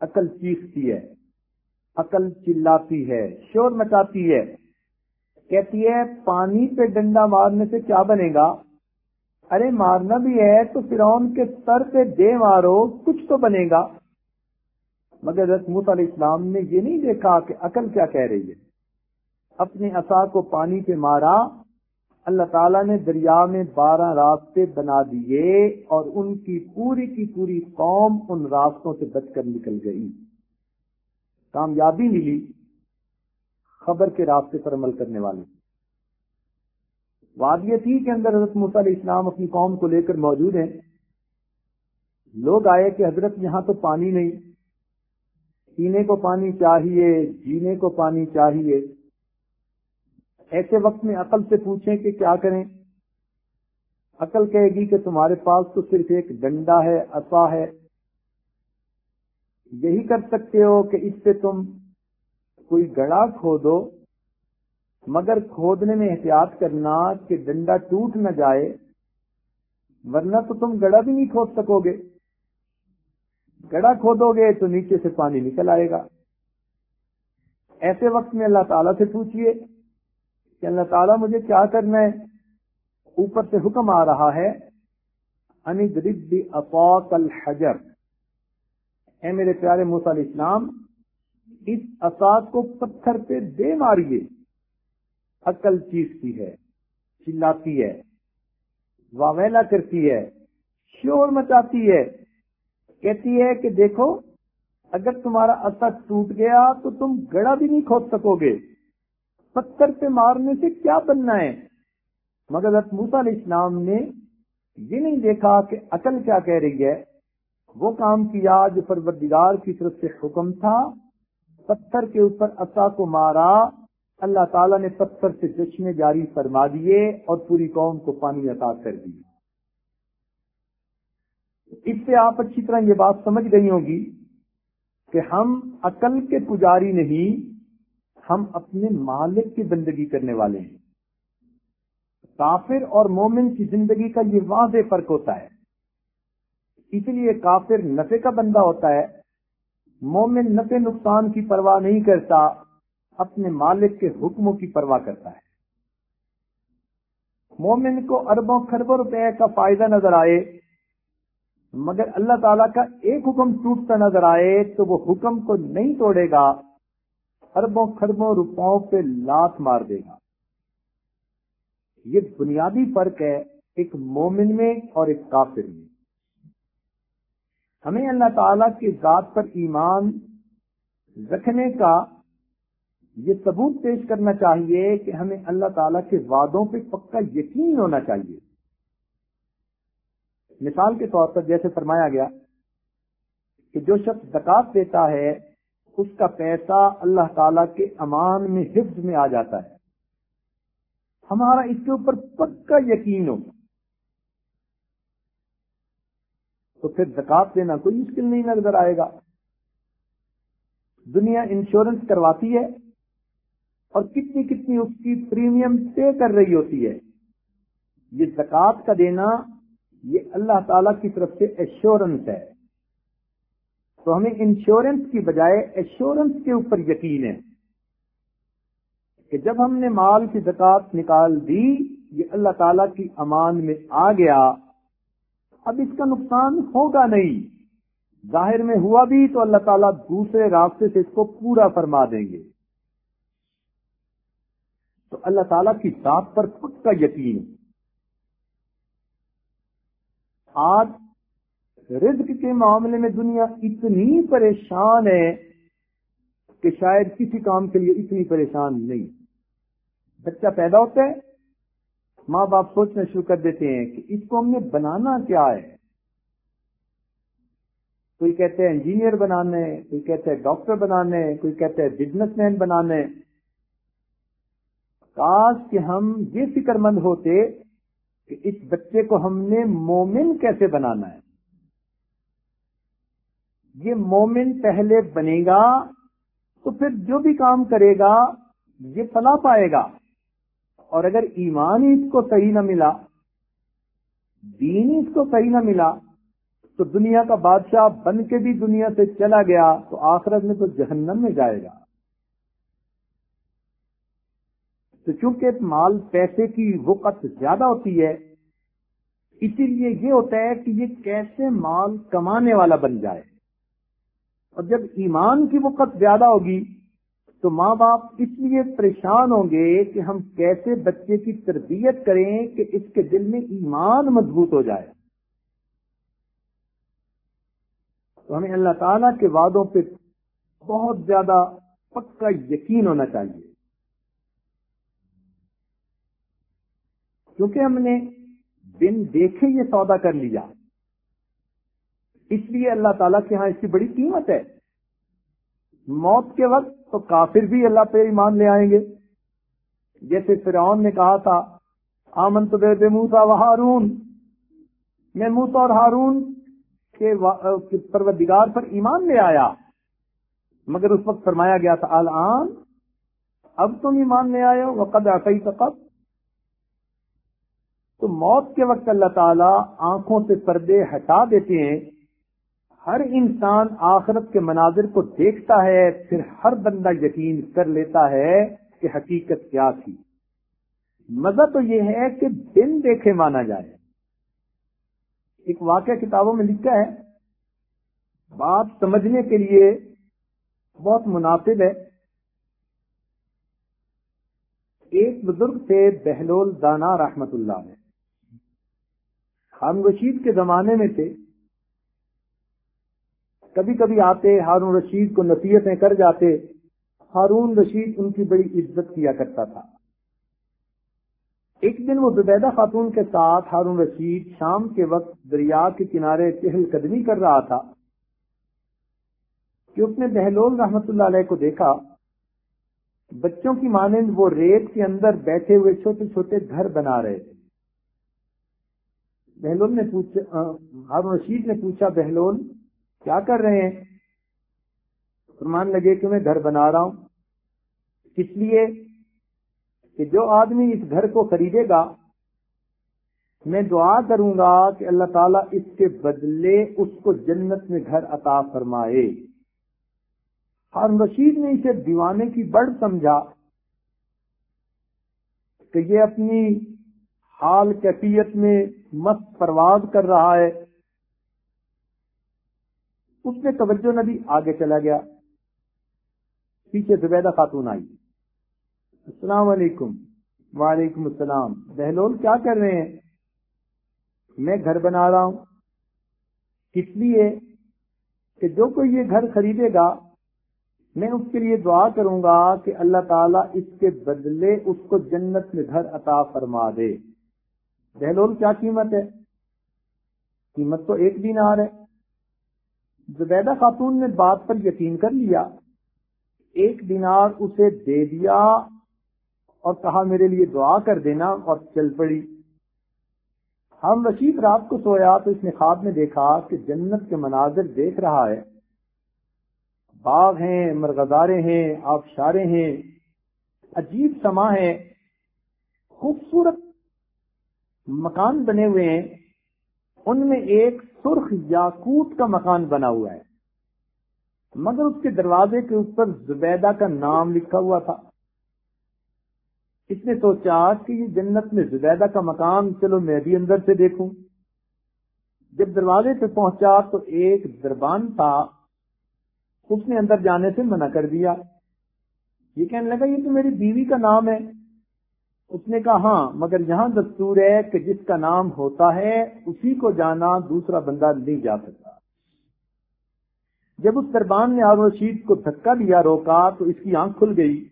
عقل چیختی ہے، عقل چلاتی ہے، شور مچاتی ہے۔ کہتی ہے، پانی پہ ڈنڈا مارنے سے کیا بنے گا؟ ارے، مارنا بھی ہے تو فرعون کے سر پہ دے مارو، کچھ تو بنے گا۔ مگر رسمت علیہ السلام نے یہ نہیں دیکھا کہ عقل کیا کہہ رہی ہے۔ اپنے اصا کو پانی پہ مارا، اللہ تعالیٰ نے دریا میں بارہ راستے بنا دیے اور ان کی پوری کی پوری قوم ان راستوں سے بچ کر نکل گئی۔ کامیابی ملی، خبر کے راستے پر عمل کرنے والے۔ بات یہ تھی کہ اندر حضرت موسیٰ علیہ السلام اپنی قوم کو لے کر موجود ہیں۔ لوگ آئے کہ حضرت یہاں تو پانی نہیں پینے کو پانی چاہیے، جینے کو پانی چاہیے۔ ایسے وقت میں عقل سے پوچھیں کہ کیا کریں؟ عقل کہے گی کہ تمہارے پاس تو صرف ایک ڈنڈا ہے اصا ہے۔ یہی کر سکتے ہو کہ اس سے تم کوئی گڑا کھودو، مگر کھودنے میں احتیاط کرنا کہ ڈنڈا ٹوٹ نہ جائے، ورنہ تو تم گڑا بھی نہیں کھود سکو گے۔ گڑا کھودو گے تو نیچے سے پانی نکل آئے گا۔ ایسے وقت میں اللہ تعالی سے پوچھئے کہ اللہ تعالیٰ مجھے کیا کرنا ہے؟ اوپر سے حکم آ رہا ہے الحجر اے میرے پیارے علیہ السلام، اس اساد کو پتھر پہ دے ماریے۔ عقل چیختی ہے، چلاتی ہے، واویلا کرتی ہے، شور مچاتی ہے۔ کہتی ہے کہ دیکھو، اگر تمہارا اثر ٹوٹ گیا تو تم گڑا بھی نہیں کھود سکو گے۔ پتھر پہ مارنے سے کیا بننا ہے؟ مگر موسا علیہ السلام نے یہ نہیں دیکھا کہ عقل کیا کہہ رہی ہے۔ وہ کام کیا جو پروردگار کی طرف سے حکم تھا۔ پتھر کے اوپر اصا کو مارا۔ اللہ تعالیٰ نے پتھر سے چشمے جاری فرما دیے اور پوری قوم کو پانی عطا کر دی۔ اس سے آپ اچھی طرح یہ بات سمجھ گئی ہوگی کہ ہم عقل کے پجاری نہیں، ہم اپنے مالک کی زندگی کرنے والے ہیں۔ کافر اور مومن کی زندگی کا یہ واضح فرق ہوتا ہے۔ اس لیے کافر نفے کا بندہ ہوتا ہے، مومن نفے نقصان کی پرواہ نہیں کرتا، اپنے مالک کے حکموں کی پرواہ کرتا ہے۔ مومن کو اربوں خربوں روپے کا فائدہ نظر آئے مگر اللہ تعالیٰ کا ایک حکم ٹوٹتا نظر آئے تو وہ حکم کو نہیں توڑے گا، اربوں خربوں روپوں پہ لات مار دے گا۔ یہ بنیادی فرق ہے ایک مومن میں اور ایک کافر میں۔ ہمیں اللہ تعالی کی ذات پر ایمان رکھنے کا یہ ثبوت پیش کرنا چاہیے کہ ہمیں اللہ تعالی کے وعدوں پہ پکا یقین ہونا چاہیے۔ مثال کے طور پر جیسے فرمایا گیا کہ جو شخص زکات دیتا ہے، اس کا پیسہ اللہ تعالی کے امان میں، حفظ میں آ جاتا ہے۔ ہمارا اس کے اوپر پکا یقین ہو۔ تو پھر زکات دینا کوئی مشکل نہیں نظر آئے گا۔ دنیا انشورنس کرواتی ہے اور کتنی کتنی اس کی پریمیم پے کر رہی ہوتی ہے۔ یہ زکات کا دینا یہ اللہ تعالی کی طرف سے ایشورنس ہے۔ تو ہمیں انشورنس کی بجائے ایشورنس کے اوپر یقین ہے کہ جب ہم نے مال کی زکات نکال دی، یہ اللہ تعالی کی امان میں آ گیا۔ اب اس کا نقصان ہوگا نہیں۔ ظاہر میں ہوا بھی تو اللہ تعالیٰ دوسرے راستے سے اس کو پورا فرما دیں گے۔ تو اللہ تعالیٰ کی ذات پر خود کا یقین۔ آج رزق کے معاملے میں دنیا اتنی پریشان ہے کہ شاید کسی کام کے لیے اتنی پریشان نہیں۔ بچہ پیدا ہوتا ہے، ماں باپ سوچنا شروع کر دیتے ہیں کہ اس کو ہم نے بنانا کیا ہے۔ کوئی کہتے ہیں انجینئر بنانے کوئی کہتے ہیں ڈاکٹر بنانے کوئی کہتے ہیں بزنس مین بنانے کاش کہ ہم یہ فکر مند ہوتے کہ اس بچے کو ہم نے مومن کیسے بنانا ہے؟ یہ مومن پہلے بنے گا تو پھر جو بھی کام کرے گا، یہ فلا پائے گا۔ اور اگر ایمان ہی اس کو صحیح نہ ملا، دین ہی اس کو صحیح نہ ملا، تو دنیا کا بادشاہ بن کے بھی دنیا سے چلا گیا، تو آخرت میں تو جہنم میں جائے گا۔ تو چونکہ مال پیسے کی وقت زیادہ ہوتی ہے، اسی لیے یہ ہوتا ہے کہ یہ کیسے مال کمانے والا بن جائے۔ اور جب ایمان کی وقت زیادہ ہوگی تو ماں باپ اس لیے پریشان ہوں گے کہ ہم کیسے بچے کی تربیت کریں کہ اس کے دل میں ایمان مضبوط ہو جائے۔ تو ہمیں اللہ تعالی کے وعدوں پہ بہت زیادہ پکا یقین ہونا چاہیے۔ کیونکہ ہم نے بن دیکھے یہ سودا کر لیا۔ اس لیے اللہ تعالیٰ کے ہاں اس کی بڑی قیمت ہے۔ موت کے وقت تو کافر بھی اللہ پہ ایمان لے آئیں گے۔ جیسے فرعون نے کہا تھا آمن تو بے موسا و ہارون۔ میں موسا اور ہارون کے پروردگار پر ایمان لے آیا۔ مگر اس وقت فرمایا گیا تھا، الان، اب تم ایمان لے آئے ہو وقت آئی تقب تو موت کے وقت اللہ تعالی آنکھوں سے پردے ہٹا دیتے ہیں۔ ہر انسان آخرت کے مناظر کو دیکھتا ہے، پھر ہر بندہ یقین کر لیتا ہے کہ حقیقت کیا تھی۔ مزہ تو یہ ہے کہ دن دیکھے مانا جائے۔ ایک واقعہ کتابوں میں لکھا ہے۔ بات سمجھنے کے لیے بہت مناسب ہے۔ ایک بزرگ تھے، بہلول دانا رحمت اللہ میں ہم رشید کے زمانے میں تھے۔ کبھی کبھی آتے، ہارون رشید کو نصیحتیں کر جاتے۔ ہارون رشید ان کی بڑی عزت کیا کرتا تھا۔ ایک دن وہ زبیدہ خاتون کے ساتھ ہارون رشید شام کے وقت دریا کے کنارے چہل قدمی کر رہا تھا کہ اس نے بہلول رحمت اللہ علیہ کو دیکھا۔ بچوں کی مانند وہ ریت کے اندر بیٹھے ہوئے چھوٹے چھوٹے گھر بنا رہے تھے۔ بہلول نے پوچھا ہارون رشید نے پوچھا، بہلول، کیا کر رہے ہیں؟ فرمان لگے کہ میں گھر بنا رہا ہوں۔ اس لیے؟ کہ جو آدمی اس گھر کو خریدے گا، میں دعا کروں گا کہ اللہ تعالیٰ اس کے بدلے اس کو جنت میں گھر عطا فرمائے۔ اور رشید نے اسے دیوانے کی بڑھ سمجھا کہ یہ اپنی حال کیفیت میں مست پرواز کر رہا ہے۔ اس نے توجہ نہ دی آگے چلا گیا۔ پیچھے زبیدہ خاتون آئی۔ السلام علیکم۔ وعلیکم السلام۔ بہلول کیا کر رہے ہیں؟ میں گھر بنا رہا ہوں۔ کس لیے؟ کہ جو کوئی یہ گھر خریدے گا، میں اس کے لیے دعا کروں گا کہ اللہ تعالیٰ اس کے بدلے اس کو جنت میں گھر عطا فرما دے۔ بہلول کیا قیمت ہے؟ قیمت تو ایک دینار ہے۔ زبیدہ خاتون نے بات پر یقین کر لیا، ایک دینار اسے دے دیا اور کہا، میرے لیے دعا کر دینا اور چل پڑی۔ ہم رشید رات کو سویا تو اس نے خواب میں دیکھا کہ جنت کے مناظر دیکھ رہا ہے۔ باغ ہیں مرغزارے ہیں آبشارے ہیں، عجیب سما ہے۔ خوبصورت مکان بنے ہوئے ہیں، ان میں ایک سرخ یاقوت کا مکان بنا ہوا ہے۔ مگر اس کے دروازے کے اوپر زبیدہ کا نام لکھا ہوا تھا۔ اس نے سوچا کہ یہ جنت میں زبیدہ کا مکان، چلو میں بھی اندر سے دیکھوں۔ جب دروازے پہ پہنچا تو ایک دربان تھا۔ اس نے اندر جانے سے منع کر دیا۔ یہ کہنے لگا، یہ تو میری بیوی کا نام ہے۔ اس نے کہا ہاں مگر یہاں دستور ہے کہ جس کا نام ہوتا ہے، اسی کو جانا دوسرا بندہ نہیں جا سکتا۔ جب اس دربان نے ہارون رشید کو دھکا دیا روکا، تو اس کی آنکھ کھل گئی۔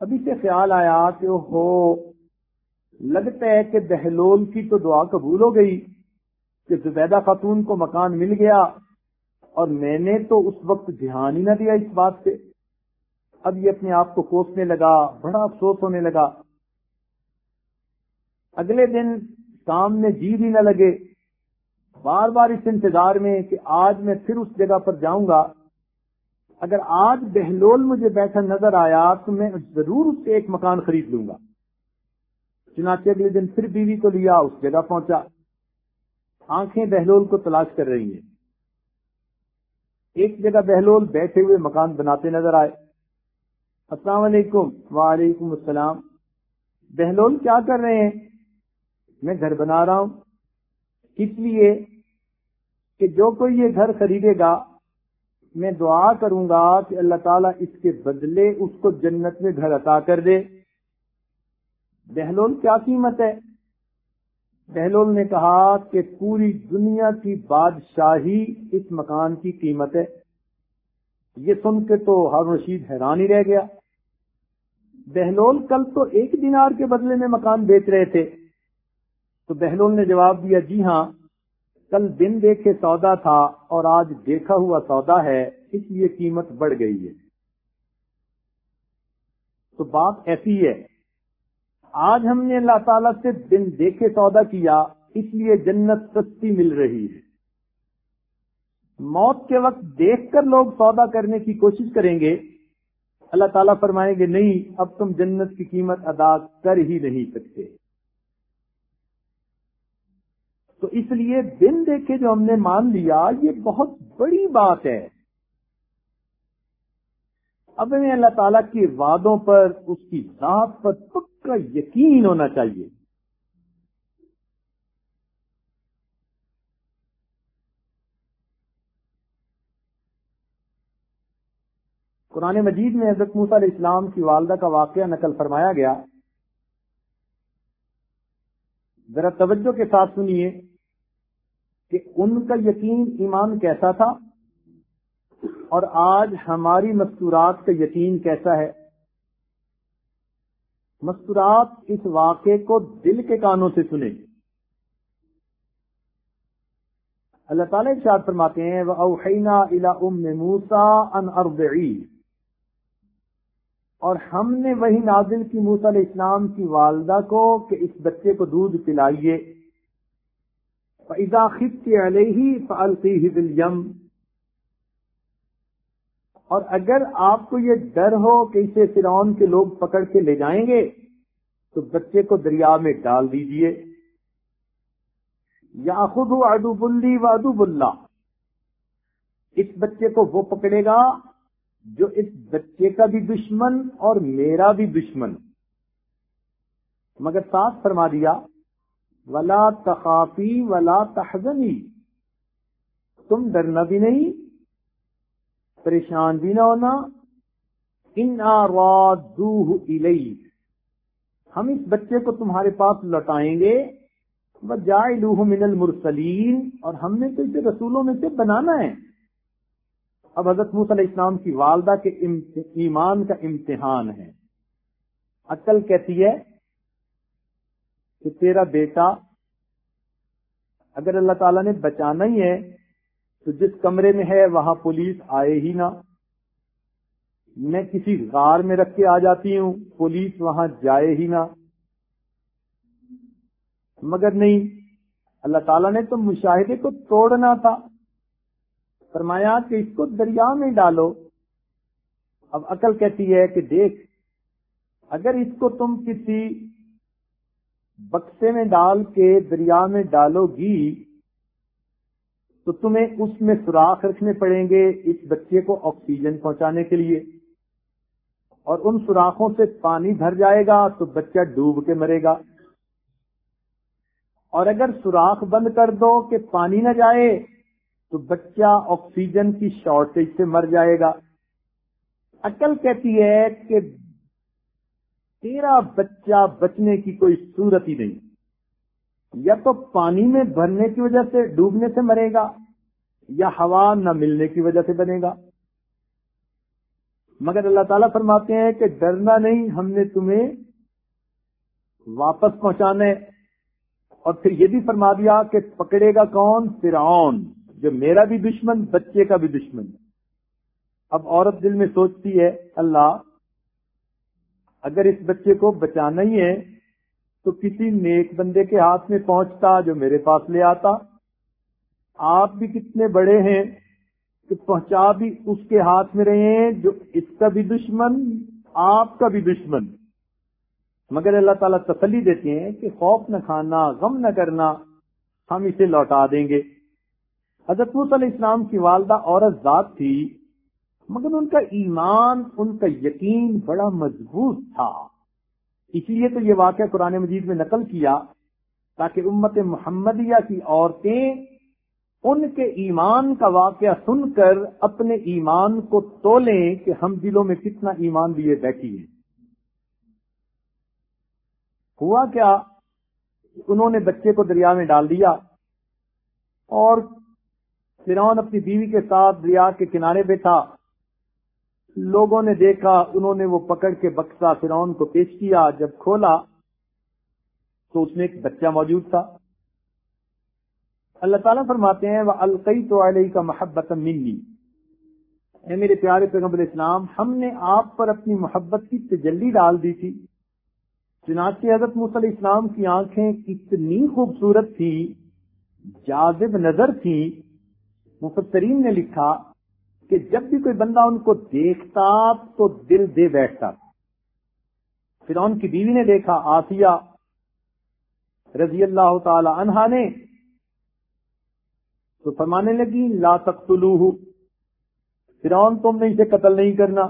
ابھی سے خیال آیا کہ ہو لگتا ہے کہ بہلول کی تو دعا قبول ہو گئی کہ زبیدہ خاتون کو مکان مل گیا اور میں نے تو اس وقت دھیان ہی نہ دیا اس بات سے اب یہ اپنے آپ کو کوسنے لگا، بڑا افسوس ہونے لگا۔ اگلے دن کام میں جی بھی نہ لگے۔ بار بار اس انتظار میں کہ آج میں پھر اس جگہ پر جاؤں گا۔ اگر آج بہلول مجھے بیٹھا نظر آیا تو میں ضرور اس سے ایک مکان خرید لوں گا۔ چنانچہ اگلے دن پھر بیوی کو لیا، اس جگہ پہنچا۔ آنکھیں بہلول کو تلاش کر رہی ہیں۔ ایک جگہ بہلول بیٹھے ہوئے مکان بناتے نظر آئے۔ السلام علیکم، وعلیکم السلام۔ بہلول کیا کر رہے ہیں؟ میں گھر بنا رہا ہوں۔ اس لیے کہ جو کوئی یہ گھر خریدے گا، میں دعا کروں گا کہ اللہ تعالیٰ اس کے بدلے اس کو جنت میں گھر عطا کر دے۔ بہلول کیا قیمت ہے؟ بہلول نے کہا کہ پوری دنیا کی بادشاہی اس مکان کی قیمت ہے۔ یہ سن کے تو ہر رشید حیران ہی رہ گیا۔ بہلول کل تو ایک دینار کے بدلے میں مکان بیچ رہے تھے۔ تو بہلول نے جواب دیا جی ہاں کل دن دیکھے سودا تھا اور آج دیکھا ہوا سودا ہے، اس لیے قیمت بڑھ گئی ہے۔ تو بات ایسی ہے، آج ہم نے اللہ تعالی سے دن دیکھے سودا کیا، اس لیے جنت سستی مل رہی ہے۔ موت کے وقت دیکھ کر لوگ سودا کرنے کی کوشش کریں گے، اللہ تعالیٰ فرمائیں گے، نہیں، اب تم جنت کی قیمت ادا کر ہی نہیں سکتے۔ تو اس لیے دن دیکھے جو ہم نے مان لیا، یہ بہت بڑی بات ہے۔ اب ہمیں اللہ تعالیٰ کے وعدوں پر، اس کی ذات پر پکا یقین ہونا چاہیے۔ قرآن مجید میں حضرت موسیٰ علیہ السلام کی والدہ کا واقعہ نقل فرمایا گیا۔ ذرا توجہ کے ساتھ سنیے کہ ان کا یقین ایمان کیسا تھا اور آج ہماری مستورات کا یقین کیسا ہے۔ مستورات اس واقعے کو دل کے کانوں سے سنیں۔ اللہ تعالیٰ ارشاد فرماتے ہیں اوحینا الا ام موسا ان اربعی اور ہم نے وہی نازل کی موس علیہ السلام کی والدہ کو کہ اس بچے کو دودھ پلائیے۔ علیہ یم اور اگر آپ کو یہ ڈر ہو کہ اسے فرعون کے لوگ پکڑ کے لے جائیں گے، تو بچے کو دریا میں ڈال دیجیے۔ یا خود ادوب اللہ و ادوب اللہ اس بچے کو وہ پکڑے گا جو اس بچے کا بھی دشمن اور میرا بھی دشمن۔ مگر ساتھ فرما دیا، ولا تخافی ولا تحزنی تم ڈرنا بھی نہیں، پریشان بھی نہ ہونا۔ ان ہم اس بچے کو تمہارے پاس لوٹائیں گے۔ جائے لوہ من المرسلین اور ہم نے تو اسے رسولوں میں سے بنانا ہے۔ اب حضرت موس علیہ السلام کی والدہ کے ایمان کا امتحان ہے۔ عقل کہتی ہے کہ تیرا بیٹا اگر اللہ تعالیٰ نے بچانا ہی ہے تو جس کمرے میں ہے وہاں پولیس آئے ہی نہ۔ میں کسی غار میں رکھ کے آ جاتی ہوں، پولیس وہاں جائے ہی نہ۔ مگر نہیں، اللہ تعالیٰ نے تو مشاہدے کو توڑنا تھا۔ فرمایا کہ اس کو دریا میں ڈالو۔ اب عقل کہتی ہے کہ دیکھ، اگر اس کو تم کسی بکسے میں ڈال کے دریا میں ڈالو گی، تو تمہیں اس میں سوراخ رکھنے پڑیں گے اس بچے کو آکسیجن پہنچانے کے لیے۔ اور ان سوراخوں سے پانی بھر جائے گا تو بچہ ڈوب کے مرے گا۔ اور اگر سوراخ بند کر دو کہ پانی نہ جائے تو بچہ آکسیجن کی شارٹیج سے مر جائے گا۔ عقل کہتی ہے کہ تیرا بچہ بچنے کی کوئی صورت ہی نہیں۔ یا تو پانی میں بھرنے کی وجہ سے ڈوبنے سے مرے گا یا ہوا نہ ملنے کی وجہ سے بنے گا۔ مگر اللہ تعالیٰ فرماتے ہیں کہ ڈرنا نہیں، ہم نے تمہیں واپس پہنچانے اور پھر یہ بھی فرما دیا کہ پکڑے گا کون؟ فرعون۔ جو میرا بھی دشمن، بچے کا بھی دشمن۔ اب عورت دل میں سوچتی ہے، اللہ، اگر اس بچے کو بچانا ہی ہے، تو کسی نیک بندے کے ہاتھ میں پہنچتا جو میرے پاس لے آتا۔ آپ بھی کتنے بڑے ہیں کہ پہنچا بھی اس کے ہاتھ میں رہے ہیں جو اس کا بھی دشمن، آپ کا بھی دشمن۔ مگر اللہ تعالیٰ تسلی دیتے ہیں کہ خوف نہ کھانا، غم نہ کرنا، ہم اسے لوٹا دیں گے۔ حضرت علیہ السلام کی والدہ عورت ذات تھی، مگر ان کا ایمان، ان کا یقین بڑا مضبوط تھا۔ اس لیے تو یہ واقعہ قرآن مجید میں نقل کیا تاکہ امت محمدیہ کی عورتیں ان کے ایمان کا واقعہ سن کر اپنے ایمان کو تولیں کہ ہم دلوں میں کتنا ایمان لیے بیٹھی ہیں۔ ہوا کیا، انہوں نے بچے کو دریا میں ڈال دیا اور فرعون اپنی بیوی کے ساتھ دریا کے کنارے پہ تھا لوگوں نے دیکھا، انہوں نے وہ پکڑ کے بکسا فرعون کو پیش کیا۔ جب کھولا تو اس میں ایک بچہ موجود تھا۔ اللہ تعالیٰ فرماتے ہیں وہ القئی تو علیہ کا محبت منی اے میرے پیارے پیغمبر اسلام، ہم نے آپ پر اپنی محبت کی تجلی ڈال دی تھی۔ چنانچہ حضرت علیہ اسلام کی آنکھیں اتنی خوبصورت تھی جازب نظر تھی مفسرین نے لکھا کہ جب بھی کوئی بندہ ان کو دیکھتا تو دل دے بیٹھتا پھر ان کی بیوی نے دیکھا آسیہ رضی اللہ تعالی عنہا نے۔ تو فرمانے لگی، لا تقتلوہ۔ فرعون، تم نے اسے قتل نہیں کرنا۔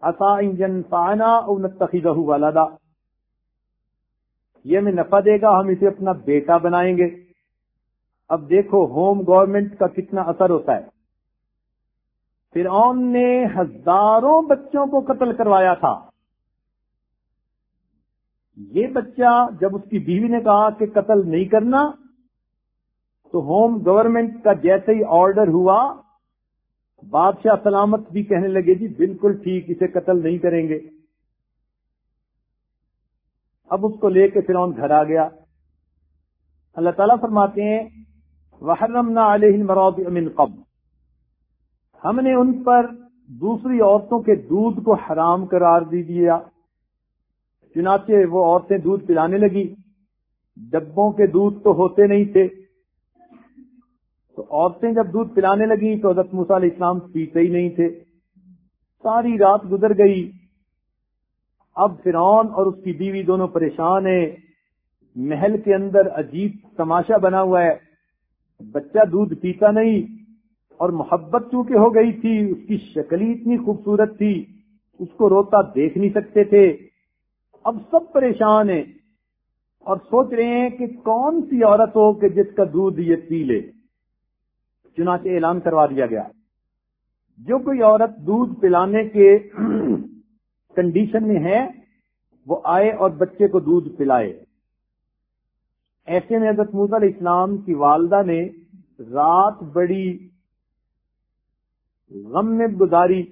اصا انجن فانا او نتخذہ ولدا۔ یہ ہمیں نفع دے گا، ہم اسے اپنا بیٹا بنائیں گے۔ اب دیکھو ہوم گورنمنٹ کا کتنا اثر ہوتا ہے۔ فرعون نے ہزاروں بچوں کو قتل کروایا تھا۔ یہ بچہ جب اس کی بیوی نے کہا کہ قتل نہیں کرنا، تو ہوم گورنمنٹ کا جیسے ہی آرڈر ہوا، بادشاہ سلامت بھی کہنے لگے جی بالکل ٹھیک، اسے قتل نہیں کریں گے۔ اب اس کو لے کے فرعون گھر آ گیا۔ اللہ تعالیٰ فرماتے ہیں وحرمنا علیہ المراد من قبل۔ ہم نے ان پر دوسری عورتوں کے دودھ کو حرام قرار دی دیا۔ چنانچہ وہ عورتیں دودھ پلانے لگی ڈبوں کے دودھ تو ہوتے نہیں تھے۔ تو عورتیں جب دودھ پلانے لگی تو حضرت علیہ اسلام پیتے ہی نہیں تھے۔ ساری رات گزر گئی۔ اب فرعون اور اس کی بیوی دونوں پریشان ہیں۔ محل کے اندر عجیب تماشا بنا ہوا ہے۔ بچہ دودھ پیتا نہیں اور محبت چونکہ ہو گئی تھی، اس کی شکل ہی اتنی خوبصورت تھی، اس کو روتا دیکھ نہیں سکتے تھے۔ اب سب پریشان ہیں اور سوچ رہے ہیں کہ کون سی عورت ہو کہ جس کا دودھ یہ پی لے۔ چنانچہ اعلان کروا دیا گیا۔ جو کوئی عورت دودھ پلانے کے کنڈیشن میں ہے، وہ آئے اور بچے کو دودھ پلائے۔ ایسے میں حضرت علیہ اسلام کی والدہ نے رات بڑی غم میں گزاری۔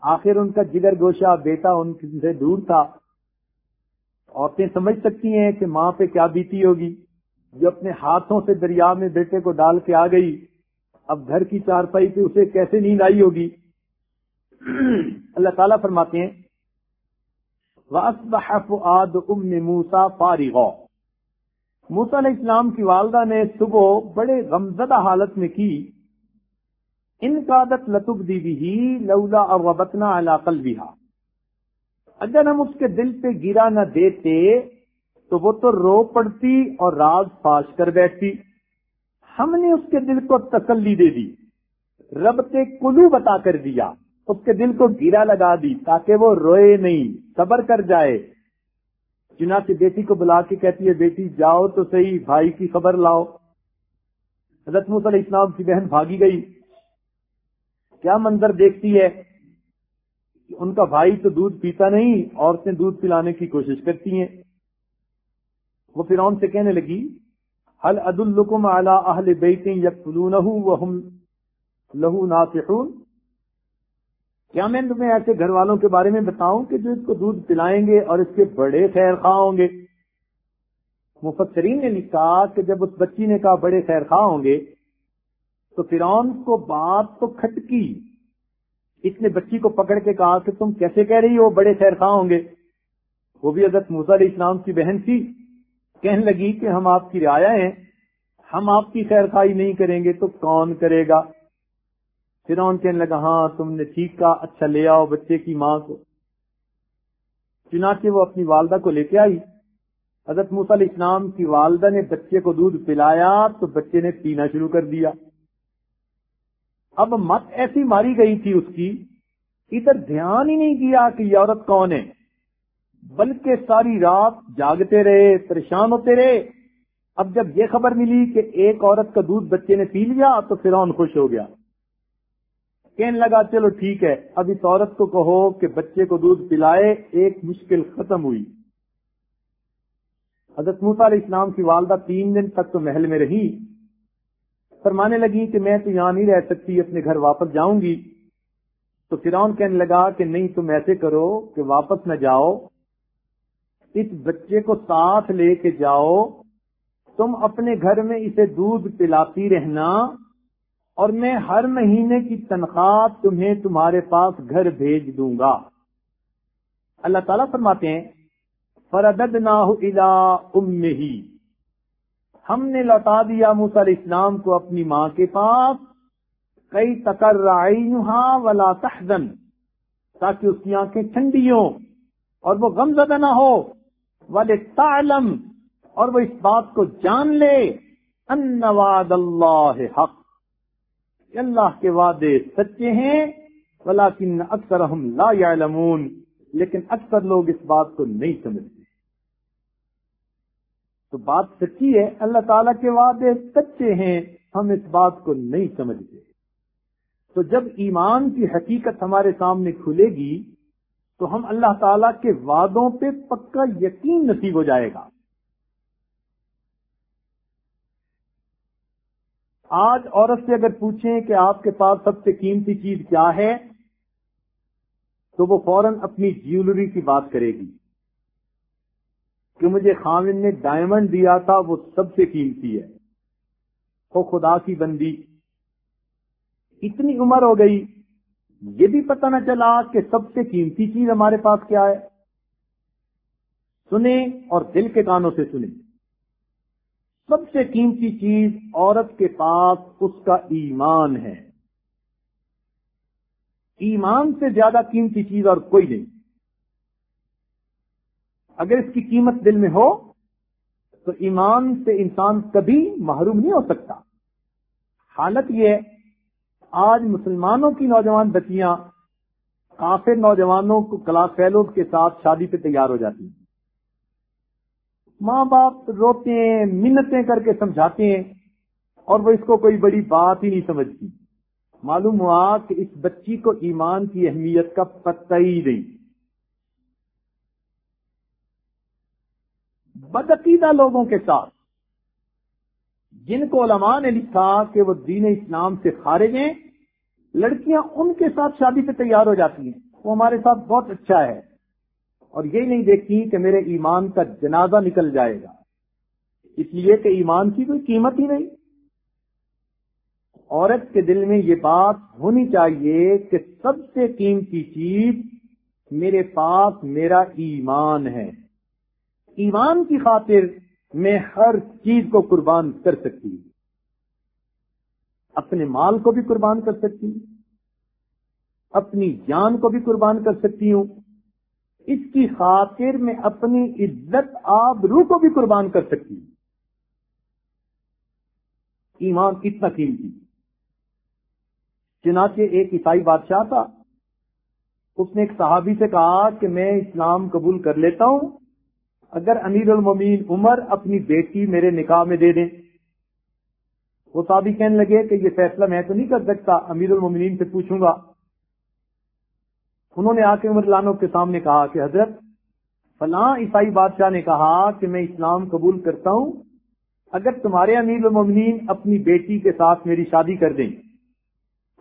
آخر ان کا جگر گوشہ بیٹا ان سے دور تھا۔ عورتیں سمجھ سکتی ہیں کہ ماں پہ کیا بیتی ہوگی۔ جو اپنے ہاتھوں سے دریا میں بیٹے کو ڈال کے آ گئی۔ اب گھر کی چارپائی پہ اسے کیسے نیند آئی ہوگی؟ اللہ تعالیٰ فرماتے ہیں ام موسا فارغ موسا علیہ السلام کی والدہ نے صبح بڑے غمزدہ حالت میں کی، ان کا عادت لطف دی بھی لولا اور وبتنا علاقل بھی اگر ہم اس کے دل پہ گرا نہ دیتے تو وہ تو رو پڑتی اور راز فاش کر بیٹھتی۔ ہم نے اس کے دل کو تسلی دے دی، رب کلو بتا کر دیا، اس کے دل کو گیرا لگا دی تاکہ وہ روئے نہیں، صبر کر جائے۔ چنانچہ بیٹی کو بلا کے کہتی ہے، بیٹی، جاؤ تو صحیح، بھائی کی خبر لاؤ. حضرت علیہ السلام کی بہن بھاگی گئی۔ کیا منظر دیکھتی ہے ان کا بھائی تو دودھ پیتا نہیں، عورتیں دودھ پلانے کی کوشش کرتی ہیں؟ وہ فرعون سے کہنے لگی حل عد الکم اعلی اہل بیٹیں وهم لہو ناصحون؟ کیا میں تمہیں ایسے گھر والوں کے بارے میں بتاؤں کہ جو اس کو دودھ پلائیں گے اور اس کے بڑے خیر خواہ ہوں گے؟ مفسرین نے لکھا کہ جب اس بچی نے کہا بڑے خیر خواہ ہوں گے، تو فرعون کو بات تو کھٹکی۔ اس نے بچی کو پکڑ کے کہا کہ تم کیسے کہہ رہی ہو بڑے خیر خواہ ہوں گے؟ وہ بھی حضرت موسیٰ علیہ السلام کی بہن تھی۔ کہنے لگی کہ ہم آپ کی رعایا ہیں، ہم آپ کی خیر خواہی نہیں کریں گے تو کون کرے گا؟ فرعون کہنے لگا ہاں تم نے ٹھیک کہا اچھا لے آؤ بچے کی ماں کو۔ چنانچہ وہ اپنی والدہ کو لے کے آئی۔ حضرت موسیٰ علیہ السلام کی والدہ نے بچے کو دودھ پلایا تو بچے نے پینا شروع کر دیا۔ اب مت ایسی ماری گئی تھی اس کی۔ ادھر دھیان ہی نہیں کیا کہ یہ عورت کون ہے۔ بلکہ ساری رات جاگتے رہے، پریشان ہوتے رہے۔ اب جب یہ خبر ملی کہ ایک عورت کا دودھ بچے نے پی لیا تو فرعون خوش ہو گیا۔ کہنے لگا، چلو ٹھیک ہے، اب اس عورت کو کہو کہ بچے کو دودھ پلائے، ایک مشکل ختم ہوئی۔ حضرت موسیٰ علیہ السلام کی والدہ تین دن تک تو محل میں رہی۔ فرمانے لگی کہ میں تو یہاں نہیں رہ سکتی، اپنے گھر واپس جاؤں گی۔ تو فرعون کہنے لگا کہ نہیں، تم ایسے کرو کہ واپس نہ جاؤ۔ اس بچے کو ساتھ لے کے جاؤ۔ تم اپنے گھر میں اسے دودھ پلاتی رہنا۔ اور میں ہر مہینے کی تنخواہ تمہیں تمہارے پاس گھر بھیج دوں گا۔ اللہ تعالیٰ فرماتے ہیں فردد نہ ہی ہم نے لوٹا دیا موسیٰ علیہ السلام کو اپنی ماں کے پاس۔ کئی تکر ولا تحزن، تاکہ اس کی آنکھیں ٹھنڈی ہوں اور وہ غم زدہ نہ ہو۔ والے تعلم اور وہ اس بات کو جان لے۔ ان وعد اللہ حق۔ اللہ کے وعدے سچے ہیں، ولیکن اکثر ہم لا يعلمون لیکن اکثر لوگ اس بات کو نہیں سمجھتے۔ تو بات سچی ہے، اللہ تعالیٰ کے وعدے سچے ہیں، ہم اس بات کو نہیں سمجھتے۔ تو جب ایمان کی حقیقت ہمارے سامنے کھلے گی، تو ہم اللہ تعالی کے وعدوں پہ پکا یقین نصیب ہو جائے گا۔ آج عورت سے اگر پوچھیں کہ آپ کے پاس سب سے قیمتی چیز کیا ہے، تو وہ فوراً اپنی جیولری کی بات کرے گی۔ کہ مجھے خامن نے ڈائمنڈ دیا تھا، وہ سب سے قیمتی ہے۔ وہ خدا کی بندی۔ اتنی عمر ہو گئی، یہ بھی پتہ نہ چلا کہ سب سے قیمتی چیز ہمارے پاس کیا ہے۔ سنیں اور دل کے کانوں سے سنیں۔ سب سے قیمتی چیز عورت کے پاس اس کا ایمان ہے۔ ایمان سے زیادہ قیمتی چیز اور کوئی نہیں۔ اگر اس کی قیمت دل میں ہو، تو ایمان سے انسان کبھی محروم نہیں ہو سکتا۔ حالت یہ ہے، آج مسلمانوں کی نوجوان بچیاں کافر نوجوانوں کو کلاس فیلو کے ساتھ شادی پہ تیار ہو جاتی ہیں۔ ماں باپ روتے ہیں، منتیں کر کے سمجھاتے ہیں اور وہ اس کو کوئی بڑی بات ہی نہیں سمجھتی۔ معلوم ہوا کہ اس بچی کو ایمان کی اہمیت کا پتہ ہی نہیں۔ بدعقیدہ لوگوں کے ساتھ۔ جن کو علماء نے لکھا کہ وہ دین اسلام سے خارج ہیں، لڑکیاں ان کے ساتھ شادی پہ تیار ہو جاتی ہیں۔ وہ ہمارے ساتھ بہت اچھا ہے۔ اور یہ نہیں دیکھتی کہ میرے ایمان کا جنازہ نکل جائے گا۔ اس لیے کہ ایمان کی کوئی قیمت ہی نہیں۔ عورت کے دل میں یہ بات ہونی چاہیے کہ سب سے قیمتی چیز میرے پاس میرا ایمان ہے۔ ایمان کی خاطر میں ہر چیز کو قربان کر سکتی ہوں۔ اپنے مال کو بھی قربان کر سکتی ہوں۔ اپنی جان کو بھی قربان کر سکتی ہوں۔ اس کی خاطر میں اپنی عزت آبرو کو بھی قربان کر سکتی ہوں ایمان کتنا قیمتی۔ چنانچہ ایک عیسائی بادشاہ تھا۔ اس نے ایک صحابی سے کہا کہ میں اسلام قبول کر لیتا ہوں۔ اگر امیر الممین عمر اپنی بیٹی میرے نکاح میں دے دیں۔ وہ صحابی کہنے لگے کہ یہ فیصلہ میں تو نہیں کر سکتا، امیر المومنین سے پوچھوں گا۔ انہوں نے آ کے عمر لانو کے سامنے کہا کہ حضرت، فلاں عیسائی بادشاہ نے کہا کہ میں اسلام قبول کرتا ہوں، اگر تمہارے امیر المومنین اپنی بیٹی کے ساتھ میری شادی کر دیں۔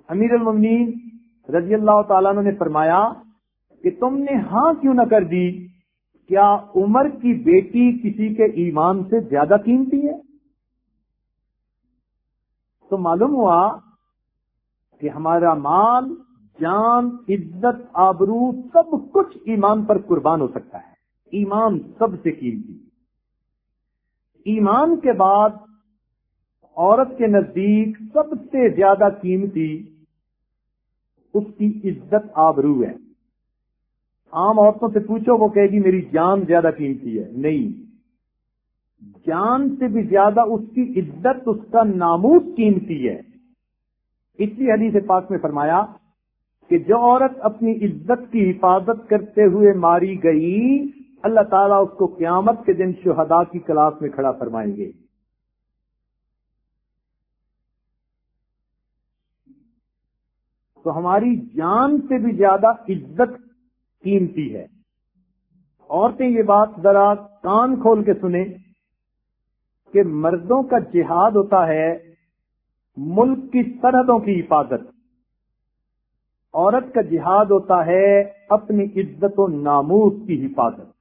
امیر المومنین رضی اللہ تعالیٰ نے فرمایا کہ تم نے ہاں کیوں نہ کر دی؟ کیا عمر کی بیٹی کسی کے ایمان سے زیادہ قیمتی ہے؟ تو معلوم ہوا کہ ہمارا مال جان، عزت، آبرو، سب کچھ ایمان پر قربان ہو سکتا ہے۔ ایمان سب سے قیمتی۔ ایمان کے بعد عورت کے نزدیک سب سے زیادہ قیمتی اس کی عزت، آبرو ہے۔ عام عورتوں سے پوچھو، وہ کہے گی، میری جان زیادہ قیمتی ہے۔ نہیں۔ جان سے بھی زیادہ اس کی عزت، اس کا ناموس قیمتی ہے۔ اس لیے حدیث پاک میں فرمایا کہ جو عورت اپنی عزت کی حفاظت کرتے ہوئے ماری گئی، اللہ تعالیٰ اس کو قیامت کے دن شہدا کی کلاس میں کھڑا فرمائیں گے۔ تو ہماری جان سے بھی زیادہ عزت قیمتی ہے۔ عورتیں یہ بات ذرا کان کھول کے سنیں کہ مردوں کا جہاد ہوتا ہے ملک کی سرحدوں کی حفاظت۔ عورت کا جہاد ہوتا ہے اپنی عزت و ناموس کی حفاظت۔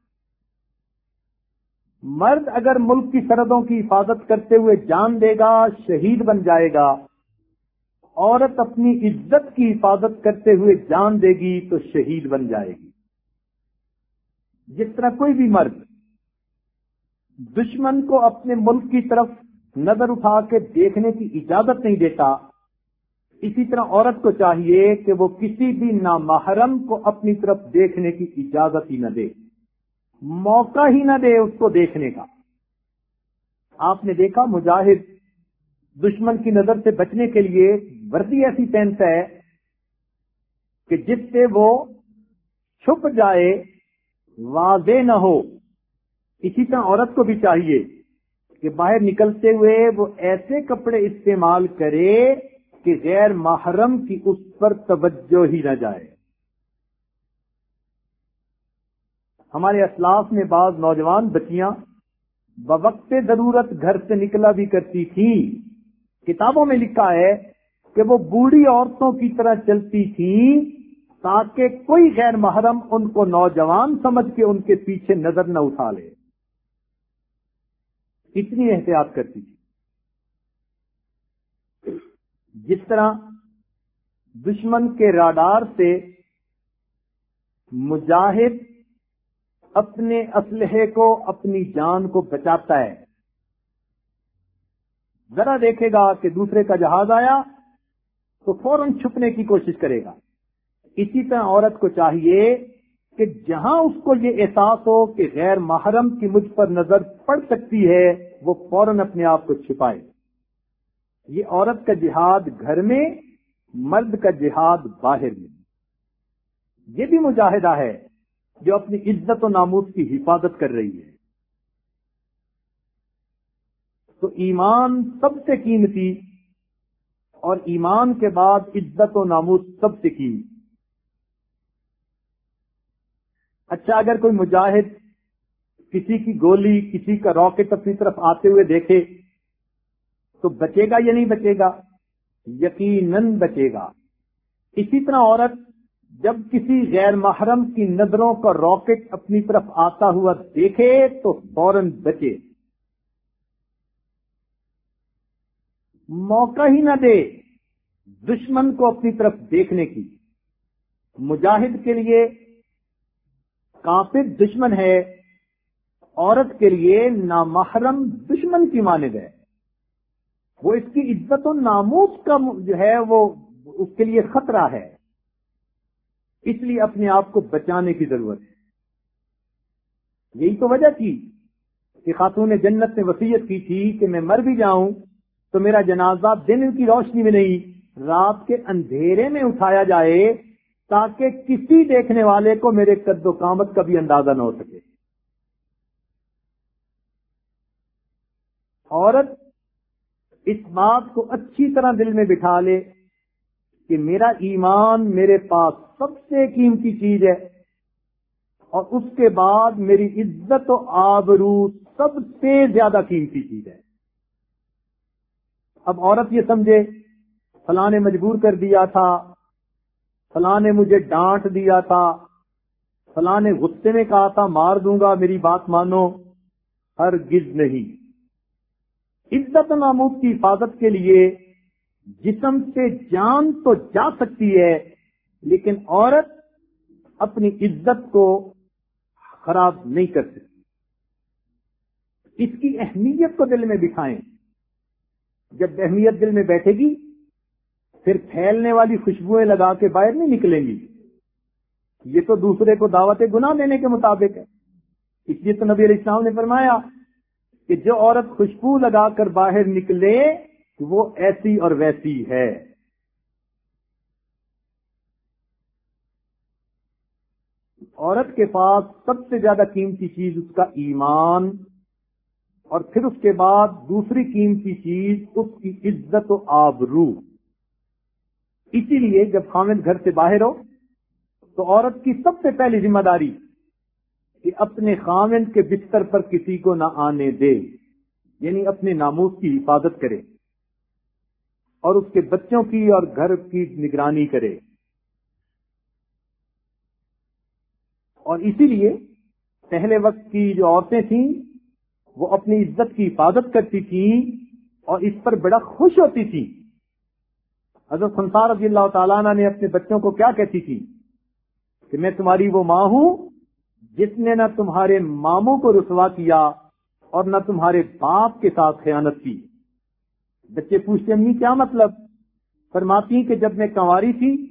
مرد اگر ملک کی سرحدوں کی حفاظت کرتے ہوئے جان دے گا، شہید بن جائے گا، عورت اپنی عزت کی حفاظت کرتے ہوئے جان دے گی تو شہید بن جائے گی۔ جس طرح کوئی بھی مرد دشمن کو اپنے ملک کی طرف نظر اٹھا کے دیکھنے کی اجازت نہیں دیتا اسی طرح عورت کو چاہیے کہ وہ کسی بھی نامحرم کو اپنی طرف دیکھنے کی اجازت ہی نہ دے۔ موقع ہی نہ دے اس کو دیکھنے کا۔ آپ نے دیکھا مجاہد دشمن کی نظر سے بچنے کے لیے وردی ایسی پہنتا ہے کہ جس سے وہ چھپ جائے، واضح نہ ہو۔ اسی طرح عورت کو بھی چاہیے کہ باہر نکلتے ہوئے وہ ایسے کپڑے استعمال کرے کہ غیر محرم کی اس پر توجہ ہی نہ جائے۔ ہمارے اسلاف میں بعض نوجوان بچیاں بوقت ضرورت گھر سے نکلا بھی کرتی تھی۔ کتابوں میں لکھا ہے کہ وہ بوڑھی عورتوں کی طرح چلتی تھی تاکہ کوئی غیر محرم ان کو نوجوان سمجھ کے ان کے پیچھے نظر نہ اٹھا لے۔ اتنی احتیاط کرتی تھی۔ جس طرح دشمن کے راڈار سے مجاہد اپنے اسلحے کو، اپنی جان کو بچاتا ہے۔ ذرا دیکھے گا کہ دوسرے کا جہاز آیا تو فوراً چھپنے کی کوشش کرے گا۔ اسی طرح عورت کو چاہیے کہ جہاں اس کو یہ احساس ہو کہ غیر محرم کی مجھ پر نظر پڑ سکتی ہے، وہ فوراً اپنے آپ کو چھپائے۔ یہ عورت کا جہاد گھر میں، مرد کا جہاد باہر میں۔ یہ بھی مجاہدہ ہے جو اپنی عزت و ناموس کی حفاظت کر رہی ہے۔ تو ایمان سب سے قیمتی اور ایمان کے بعد عزت و ناموس سب سے قیمتی۔ اچھا اگر کوئی مجاہد کسی کی گولی، کسی کا راکٹ اپنی طرف آتے ہوئے دیکھے تو بچے گا یا نہیں بچے گا؟ یقیناً بچے گا۔ اسی طرح عورت جب کسی غیر محرم کی نظروں کا راکٹ اپنی طرف آتا ہوا دیکھے تو فوراً بچے۔ موقع ہی نہ دے دشمن کو اپنی طرف دیکھنے کی۔ مجاہد کے لیے کافر دشمن ہے، عورت کے لیے نامحرم دشمن کی مانند ہے۔ وہ اس کی عزت و ناموس کا جو ہے وہ اس کے لیے خطرہ ہے۔ اس لیے اپنے آپ کو بچانے کی ضرورت ہے۔ یہی تو وجہ تھی کہ خاتون جنت نے وسیعت کی تھی کہ میں مر بھی جاؤں تو میرا جنازہ دن کی روشنی میں نہیں، رات کے اندھیرے میں اٹھایا جائے تاکہ کسی دیکھنے والے کو میرے قد و کامت کا بھی اندازہ نہ ہو سکے۔ عورت اس بات کو اچھی طرح دل میں بٹھا لے کہ میرا ایمان میرے پاس سب سے قیمتی چیز ہے اور اس کے بعد میری عزت و آبرو سب سے زیادہ قیمتی چیز ہے۔ اب عورت یہ سمجھے، فلاں نے مجبور کر دیا تھا، فلاں نے مجھے ڈانٹ دیا تھا، فلاں نے غصے میں کہا تھا، مار دوں گا، میری بات مانو ہر گز نہیں۔ عزت نامود کی حفاظت کے لیے جسم سے جان تو جا سکتی ہے، لیکن عورت اپنی عزت کو خراب نہیں کر سکتی۔ اس کی اہمیت کو دل میں بٹھائیں۔ جب اہمیت دل میں بیٹھے گی، پھر پھیلنے والی خوشبوئیں لگا کے باہر نہیں نکلیں گی۔ یہ تو دوسرے کو دعوت گناہ دینے کے مطابق ہے۔ اس لیے تو نبی علیہ السلام نے فرمایا کہ جو عورت خوشبو لگا کر باہر نکلے، وہ ایسی اور ویسی ہے۔ عورت کے پاس سب سے زیادہ قیمتی چیز اس کا ایمان، اور پھر اس کے بعد دوسری قیمتی چیز اس کی عزت و آبرو۔ اسی لیے جب خامد گھر سے باہر ہو، تو عورت کی سب سے پہلی ذمہ داری کہ اپنے خامن کے بستر پر کسی کو نہ آنے دے یعنی اپنے ناموس کی حفاظت کرے اور اس کے بچوں کی اور گھر کی نگرانی کرے۔ اور اسی لیے پہلے وقت کی جو عورتیں تھیں، وہ اپنی عزت کی حفاظت کرتی تھیں اور اس پر بڑا خوش ہوتی تھی حضرت سنسار رضی اللہ تعالیٰ نے اپنے بچوں کو کیا کہتی تھی کہ میں تمہاری وہ ماں ہوں جس نے نہ تمہارے ماموں کو رسوا کیا اور نہ تمہارے باپ کے ساتھ خیانت کی۔ بچے پوچھتے امی، کیا مطلب؟ فرماتی کہ جب میں کنواری تھی،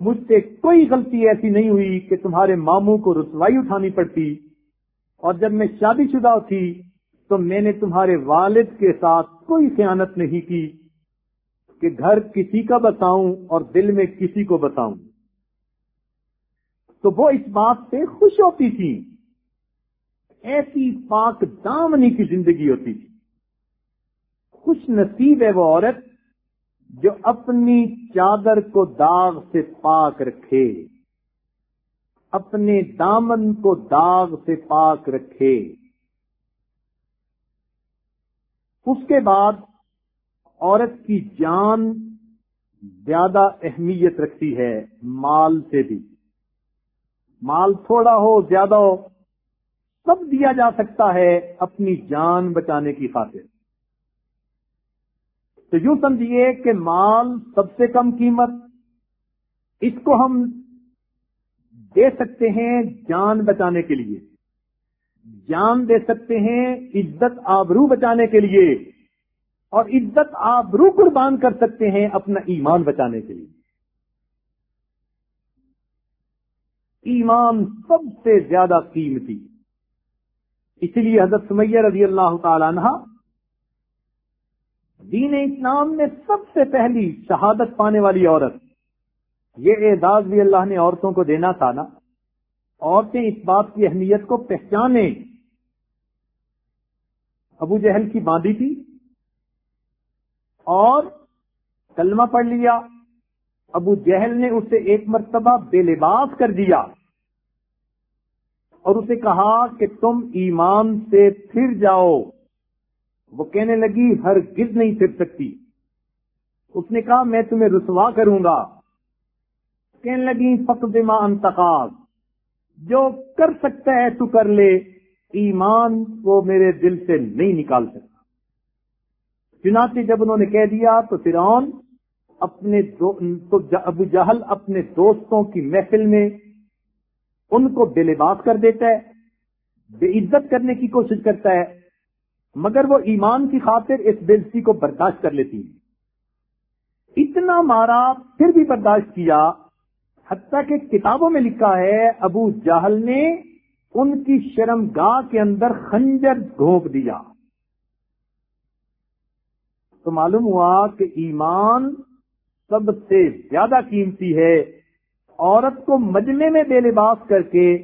مجھ سے کوئی غلطی ایسی نہیں ہوئی کہ تمہارے ماموں کو رسوائی اٹھانی پڑتی۔ اور جب میں شادی شدہ تھی، تو میں نے تمہارے والد کے ساتھ کوئی خیانت نہیں کی کہ گھر کسی کا بتاؤں اور دل میں کسی کو بتاؤں۔ تو وہ اس بات سے خوش ہوتی تھی۔ ایسی پاک دامنی کی زندگی ہوتی تھی۔ خوش نصیب ہے وہ عورت جو اپنی چادر کو داغ سے پاک رکھے۔ اپنے دامن کو داغ سے پاک رکھے۔ اس کے بعد عورت کی جان زیادہ اہمیت رکھتی ہے، مال سے بھی۔ مال تھوڑا ہو، زیادہ ہو، سب دیا جا سکتا ہے اپنی جان بچانے کی خاطر۔ تو یوں سمجھیے کہ مال سب سے کم قیمت، اس کو ہم دے سکتے ہیں جان بچانے کے لیے۔ جان دے سکتے ہیں عزت آبرو بچانے کے لیے۔ اور عزت آبرو قربان کر سکتے ہیں اپنا ایمان بچانے کے لیے۔ ایمان سب سے زیادہ قیمتی۔ اس لیے حضرت سمیہ رضی اللہ تعالی عنہ دین اسلام میں سب سے پہلی شہادت پانے والی عورت۔ یہ اعزاز بھی اللہ نے عورتوں کو دینا تھا نا۔ عورتیں اس بات کی اہمیت کو پہچانے۔ ابو جہل کی باندھی تھی اور کلمہ پڑھ لیا۔ ابو جہل نے اسے ایک مرتبہ بے لباس کر دیا اور اسے کہا کہ تم ایمان سے پھر جاؤ۔ وہ کہنے لگی ہر گز نہیں پھر سکتی۔ اس نے کہا، میں تمہیں رسوا کروں گا۔ کہنے لگی فقد ماں انتقاب جو کر سکتا ہے تو کر لے۔ ایمان کو میرے دل سے نہیں نکال سکتا۔ چنانچہ جب انہوں نے کہہ دیا تو فرعون اپنے دو تو ابو جہل اپنے دوستوں کی محفل میں ان کو بے لباس کر دیتا ہے، بے عزت کرنے کی کوشش کرتا ہے، مگر وہ ایمان کی خاطر اس بےزتی کو برداشت کر لیتی ہے۔ اتنا مارا، پھر بھی برداشت کیا۔ حتیٰ کہ کتابوں میں لکھا ہے، ابو جہل نے ان کی شرم گاہ کے اندر خنجر گھونپ دیا۔ تو معلوم ہوا کہ ایمان سب سے زیادہ قیمتی ہے۔ عورت کو مجمے میں بے لباس کر کے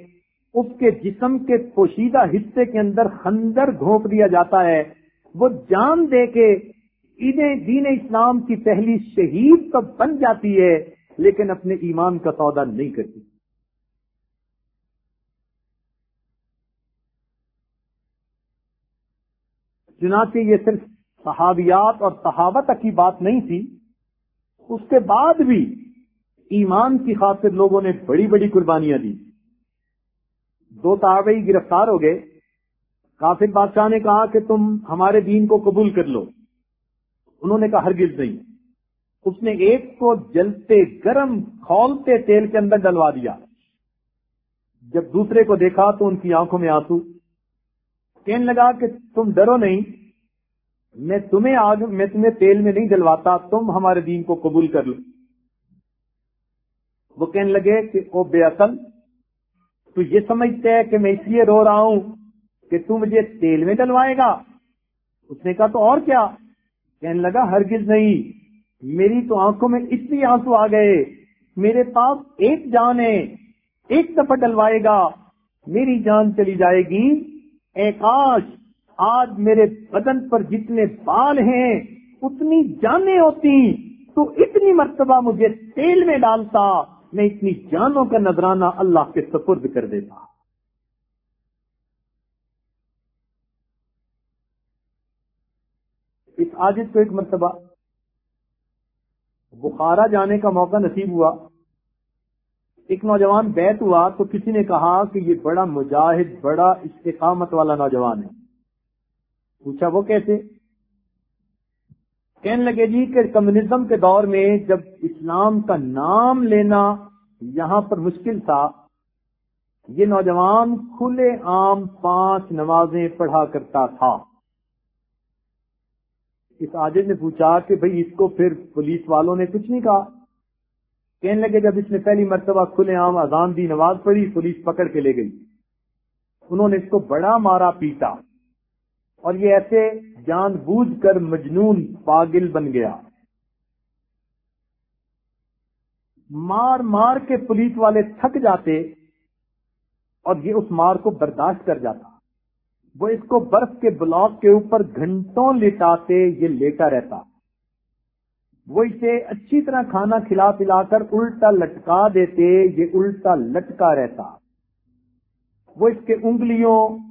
اس کے جسم کے پوشیدہ حصے کے اندر خنجر گھونپ دیا جاتا ہے۔ وہ جان دے کے دین اسلام کی پہلی شہید تو بن جاتی ہے، لیکن اپنے ایمان کا سودا نہیں کرتی۔ چنانچہ یہ صرف صحابیات اور صحابت تک کی بات نہیں تھی اس کے بعد بھی ایمان کی خاطر لوگوں نے بڑی بڑی قربانیاں دی۔ دو تابعی گرفتار ہو گئے۔ کافر بادشاہ نے کہا کہ تم ہمارے دین کو قبول کر لو۔ انہوں نے کہا ہرگز نہیں۔ اس نے ایک کو جلتے گرم کھولتے تیل کے اندر ڈلوا دیا۔ جب دوسرے کو دیکھا تو ان کی آنکھوں میں آنسو۔ کہنے لگا کہ تم ڈرو نہیں۔ میں تمہیں آگ میں تمہیں تیل میں نہیں ڈلواتا، تم ہمارے دین کو قبول کر لو۔ وہ کہنے لگے کہ وہ بے عقل، تو یہ سمجھتے ہے کہ میں اس لیے رو رہا ہوں کہ تو مجھے تیل میں ڈلوائے گا۔ اس نے کہا، تو اور کیا؟ کہنے لگا، ہرگز نہیں، میری تو آنکھوں میں اتنی آنسو آ گئے۔ میرے پاس ایک جان ہے، ایک دفعہ ڈلوائے گا، میری جان چلی جائے گی۔ اے کاش آج میرے بدن پر جتنے بال ہیں، اتنی جانیں ہوتی، تو اتنی مرتبہ مجھے تیل میں ڈالتا، میں اتنی جانوں کا نذرانہ اللہ کے سپرد کر دیتا۔ اس عاجز کو ایک مرتبہ بخارا جانے کا موقع نصیب ہوا۔ ایک نوجوان بیت ہوا، تو کسی نے کہا کہ یہ بڑا مجاہد، بڑا استقامت والا نوجوان ہے۔ پوچھا وہ کیسے؟ کہنے لگے جی کہ کمیونزم کے دور میں جب اسلام کا نام لینا یہاں پر مشکل تھا، یہ نوجوان کھلے عام پانچ نمازیں پڑھا کرتا تھا۔ اس آجد نے پوچھا کہ بھئی اس کو پھر پولیس والوں نے کچھ نہیں کہا۔ کہنے لگے جب اس نے پہلی مرتبہ کھلے عام اذان دی نماز پڑھی، پولیس پکڑ کے لے گئی۔ انہوں نے اس کو بڑا مارا پیٹا۔ اور یہ ایسے جان بوجھ کر مجنون پاگل بن گیا۔ مار مار کے پولیس والے تھک جاتے اور یہ اس مار کو برداشت کر جاتا۔ وہ اس کو برف کے بلاک کے اوپر گھنٹوں لٹاتے، یہ لیٹا رہتا۔ وہ اسے اچھی طرح کھانا کھلا پلا کر الٹا لٹکا دیتے، یہ الٹا لٹکا رہتا۔ وہ اس کے انگلیوں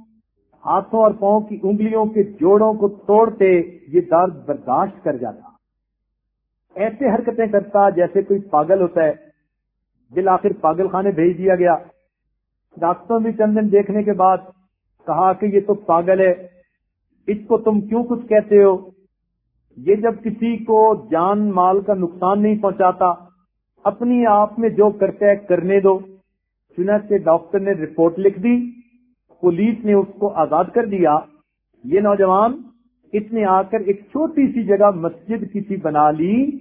ہاتھوں اور پاؤں کی انگلیوں کے جوڑوں کو توڑتے یہ درد برداشت کر جاتا۔ ایسے حرکتیں کرتا جیسے کوئی پاگل ہوتا ہے۔ بالآخر پاگل خانے بھیج دیا گیا۔ ڈاکٹروں بھی چند دن دیکھنے کے بعد کہا کہ یہ تو پاگل ہے۔ اس کو تم کیوں کچھ کہتے ہو؟ یہ جب کسی کو جان مال کا نقصان نہیں پہنچاتا، اپنی آپ میں جو کرتا ہے کرنے دو۔ چنانچہ ڈاکٹر نے رپورٹ لکھ دی۔ پولیس نے اس کو آزاد کر دیا۔ یہ نوجوان اس نے آ کر ایک چھوٹی سی جگہ مسجد کسی بنا لی۔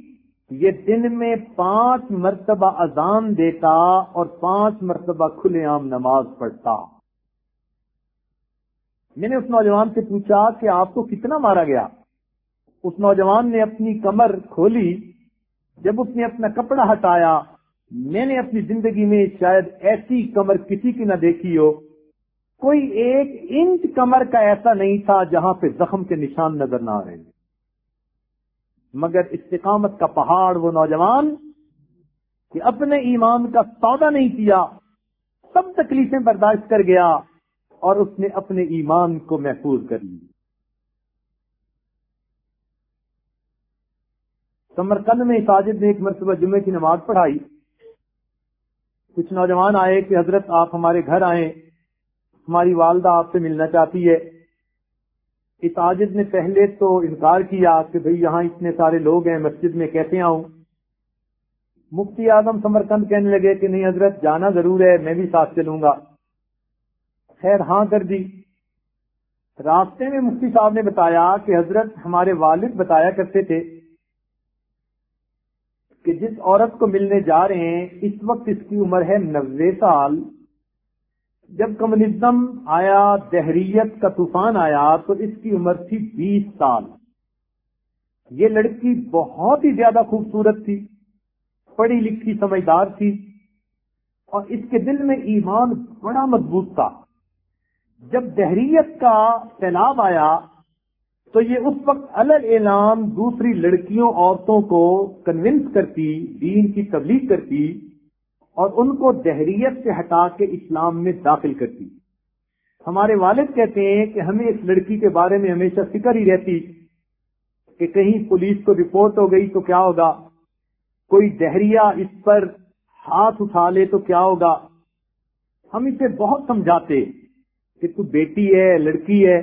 یہ دن میں پانچ مرتبہ اذان دیتا اور پانچ مرتبہ کھلے عام نماز پڑھتا۔ میں نے اس نوجوان سے پوچھا کہ آپ کو کتنا مارا گیا؟ اس نوجوان نے اپنی کمر کھولی۔ جب اس نے اپنا کپڑا ہٹایا، میں نے اپنی زندگی میں شاید ایسی کمر کسی کی نہ دیکھی ہو۔ کوئی ایک انچ کمر کا ایسا نہیں تھا جہاں پہ زخم کے نشان نظر نہ آ رہے مگر استقامت کا پہاڑ وہ نوجوان کہ اپنے ایمان کا سودا نہیں کیا، سب تکلیفیں برداشت کر گیا اور اس نے اپنے ایمان کو محفوظ کر لی سمرکند میں ساجد نے ایک مرتبہ جمعے کی نماز پڑھائی۔ کچھ نوجوان آئے کہ حضرت آپ ہمارے گھر آئے ہماری والدہ آپ سے ملنا چاہتی ہے۔ اس عاجد نے پہلے تو انکار کیا کہ بھئی یہاں اتنے سارے لوگ ہیں، مسجد میں کیسے آؤں؟ مفتی اعظم سمرکند کہنے لگے کہ نہیں حضرت، جانا ضرور ہے، میں بھی ساتھ چلوں گا۔ خیر ہاں کر دی۔ راستے میں مفتی صاحب نے بتایا کہ حضرت ہمارے والد بتایا کرتے تھے کہ جس عورت کو ملنے جا رہے ہیں، اس وقت اس کی عمر ہے نوے سال۔ جب کمیونزم آیا، دہریت کا طوفان آیا، تو اس کی عمر تھی بیس سال۔ یہ لڑکی بہت ہی زیادہ خوبصورت تھی، پڑھی لکھی سمجھدار تھی، اور اس کے دل میں ایمان بڑا مضبوط تھا۔ جب دہریت کا سیلاب آیا، تو یہ اس وقت الگ اعلان دوسری لڑکیوں، عورتوں کو کنونس کرتی، دین کی تبلیغ کرتی اور ان کو دہریت سے ہٹا کے اسلام میں داخل کرتی۔ ہمارے والد کہتے ہیں کہ ہمیں اس لڑکی کے بارے میں ہمیشہ فکر ہی رہتی کہ کہیں پولیس کو رپورٹ ہو گئی تو کیا ہوگا؟ کوئی دہریا اس پر ہاتھ اٹھا لے تو کیا ہوگا؟ ہم اسے بہت سمجھاتے کہ تو بیٹی ہے، لڑکی ہے،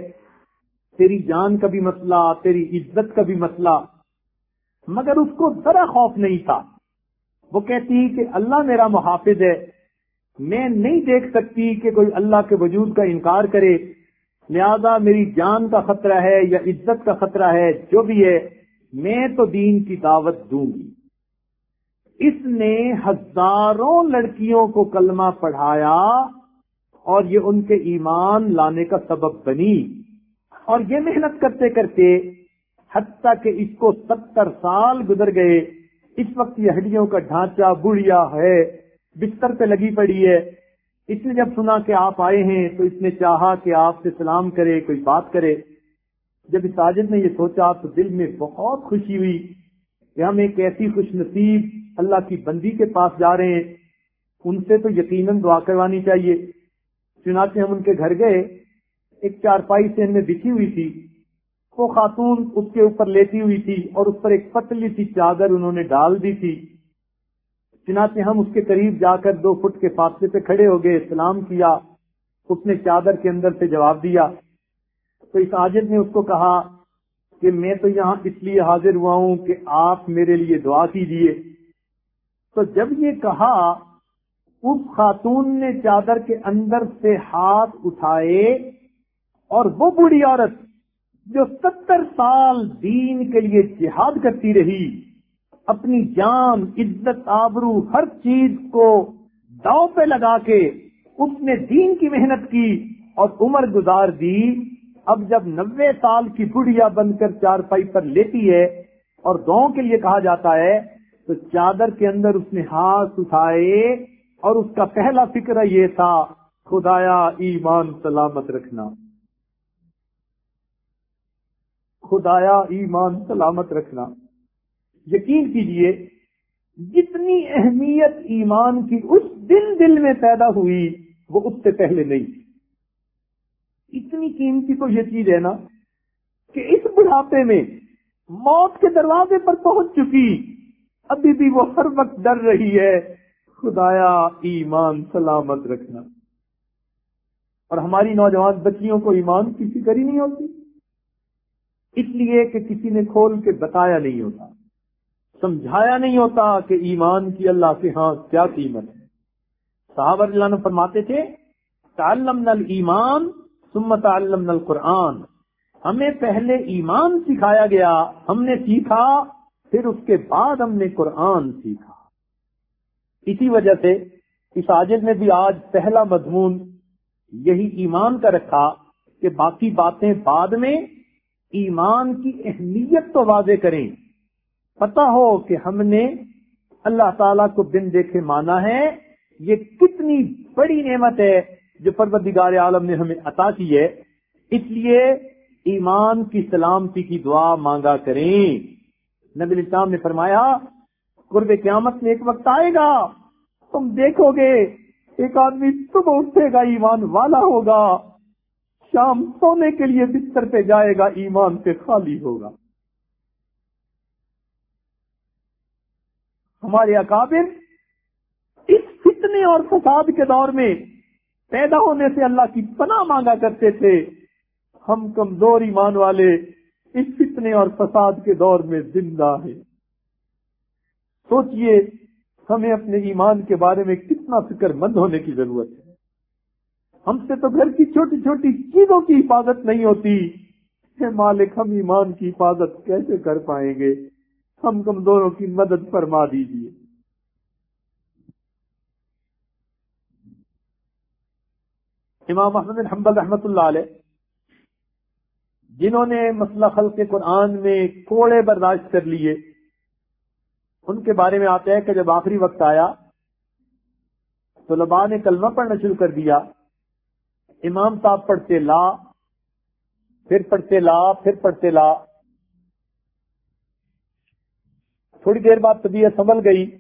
تیری جان کا بھی مسئلہ، تیری عزت کا بھی مسئلہ، مگر اس کو ذرا خوف نہیں تھا۔ وہ کہتی کہ اللہ میرا محافظ ہے۔ میں نہیں دیکھ سکتی کہ کوئی اللہ کے وجود کا انکار کرے۔ لہذا میری جان کا خطرہ ہے یا عزت کا خطرہ ہے، جو بھی ہے، میں تو دین کی دعوت دوں گی۔ اس نے ہزاروں لڑکیوں کو کلمہ پڑھایا اور یہ ان کے ایمان لانے کا سبب بنی۔ اور یہ محنت کرتے کرتے حتیٰ کہ اس کو ستر سال گزر گئے۔ اس وقت یہ ہڈیوں کا ڈھانچہ بڑھیا ہے، بستر پہ لگی پڑی ہے۔ اس نے جب سنا کہ آپ آئے ہیں، تو اس نے چاہا کہ آپ سے سلام کرے، کوئی بات کرے۔ جب اس ساجد نے یہ سوچا، تو دل میں بہت خوشی ہوئی کہ ہم ایک ایسی خوش نصیب اللہ کی بندی کے پاس جا رہے ہیں۔ ان سے تو یقیناً دعا کروانی چاہیے۔ چنانچہ ہم ان کے گھر گئے۔ ایک چارپائی سے ان میں بچھی ہوئی تھی۔ وہ خاتون اس کے اوپر لیتی ہوئی تھی اور اس پر ایک پتلی سی چادر انہوں نے ڈال دی تھی۔ چنانچہ ہم اس کے قریب جا کر دو فٹ کے فاصلے پہ کھڑے ہو گئے، سلام کیا۔ اس نے چادر کے اندر سے جواب دیا۔ تو اس عاجد نے اس کو کہا کہ میں تو یہاں اس لیے حاضر ہوا ہوں کہ آپ میرے لیے دعا کیجیے تو جب یہ کہا، اس خاتون نے چادر کے اندر سے ہاتھ اٹھائے اور وہ بوڑھی عورت جو ستر سال دین کے لیے جہاد کرتی رہی، اپنی جان، عزت، آبرو، ہر چیز کو داؤ پہ لگا کے اس نے دین کی محنت کی اور عمر گزار دی۔ اب جب نوے سال کی بڑھیا بن کر چار پائی پر لیتی ہے اور گاؤں کے لیے کہا جاتا ہے، تو چادر کے اندر اس نے ہاتھ اٹھائے اور اس کا پہلا فکر یہ تھا، خدایا ایمان سلامت رکھنا۔ خدایا ایمان سلامت رکھنا۔ یقین کیجیے، جتنی اہمیت ایمان کی اس دل دل میں پیدا ہوئی، وہ اس سے پہلے نہیں۔ اتنی قیمتی تو یہ چیز ہے نا کہ اس بڑھاپے میں موت کے دروازے پر پہنچ چکی۔ ابھی بھی وہ ہر وقت ڈر رہی ہے، خدایا ایمان سلامت رکھنا۔ اور ہماری نوجوان بچیوں کو ایمان کی فکر ہی نہیں ہوتی۔ اس لیے کہ کسی نے کھول کے بتایا نہیں ہوتا، سمجھایا نہیں ہوتا کہ ایمان کی اللہ کے ہاں کیا قیمت ہے۔ صحابہ اللہ نے فرماتے تھے تعلم نل ایمان سمت تعلم نل قرآن ہمیں پہلے ایمان سکھایا گیا، ہم نے سیکھا، پھر اس کے بعد ہم نے قرآن سیکھا۔ اسی وجہ سے اس آجد میں بھی آج پہلا مضمون یہی ایمان کا رکھا کہ باقی باتیں بعد میں ایمان کی اہمیت تو واضح کریں۔ پتا ہو کہ ہم نے اللہ تعالی کو دن دیکھے مانا ہے۔ یہ کتنی بڑی نعمت ہے جو پروردگار عالم نے ہمیں عطا کی ہے۔ اس لیے ایمان کی سلامتی کی دعا مانگا کریں۔ نبی اسلام نے فرمایا، قرب قیامت میں ایک وقت آئے گا، تم دیکھو گے، ایک آدمی صبح اٹھے گا، ایمان والا ہوگا۔ شام سونے کے لیے بستر پہ جائے گا، ایمان سے خالی ہوگا۔ ہمارے اکابر اس فتنے اور فساد کے دور میں پیدا ہونے سے اللہ کی پناہ مانگا کرتے تھے۔ ہم کمزور ایمان والے اس فتنے اور فساد کے دور میں زندہ ہیں۔ سوچئے، ہمیں اپنے ایمان کے بارے میں کتنا فکر مند ہونے کی ضرورت ہے۔ ہم سے تو گھر کی چھوٹی چھوٹی چیزوں کی حفاظت نہیں ہوتی۔ کہ مالک، ہم ایمان کی حفاظت کیسے کر پائیں گے؟ ہم کمزوروں کی مدد فرما دیجیے امام احمد بن حنبل رحمت اللہ علیہ، جنہوں نے مسئلہ خلق قرآن میں کوڑے برداشت کر لیے، ان کے بارے میں آتا ہے کہ جب آخری وقت آیا تو لبا نے کلمہ پڑھنا شروع کر دیا۔ امام صاحب پڑھتے لا، پھر پڑھتے لا، پھر پڑھتے لا۔ تھوڑی دیر بعد طبیعت سنبھل گئی۔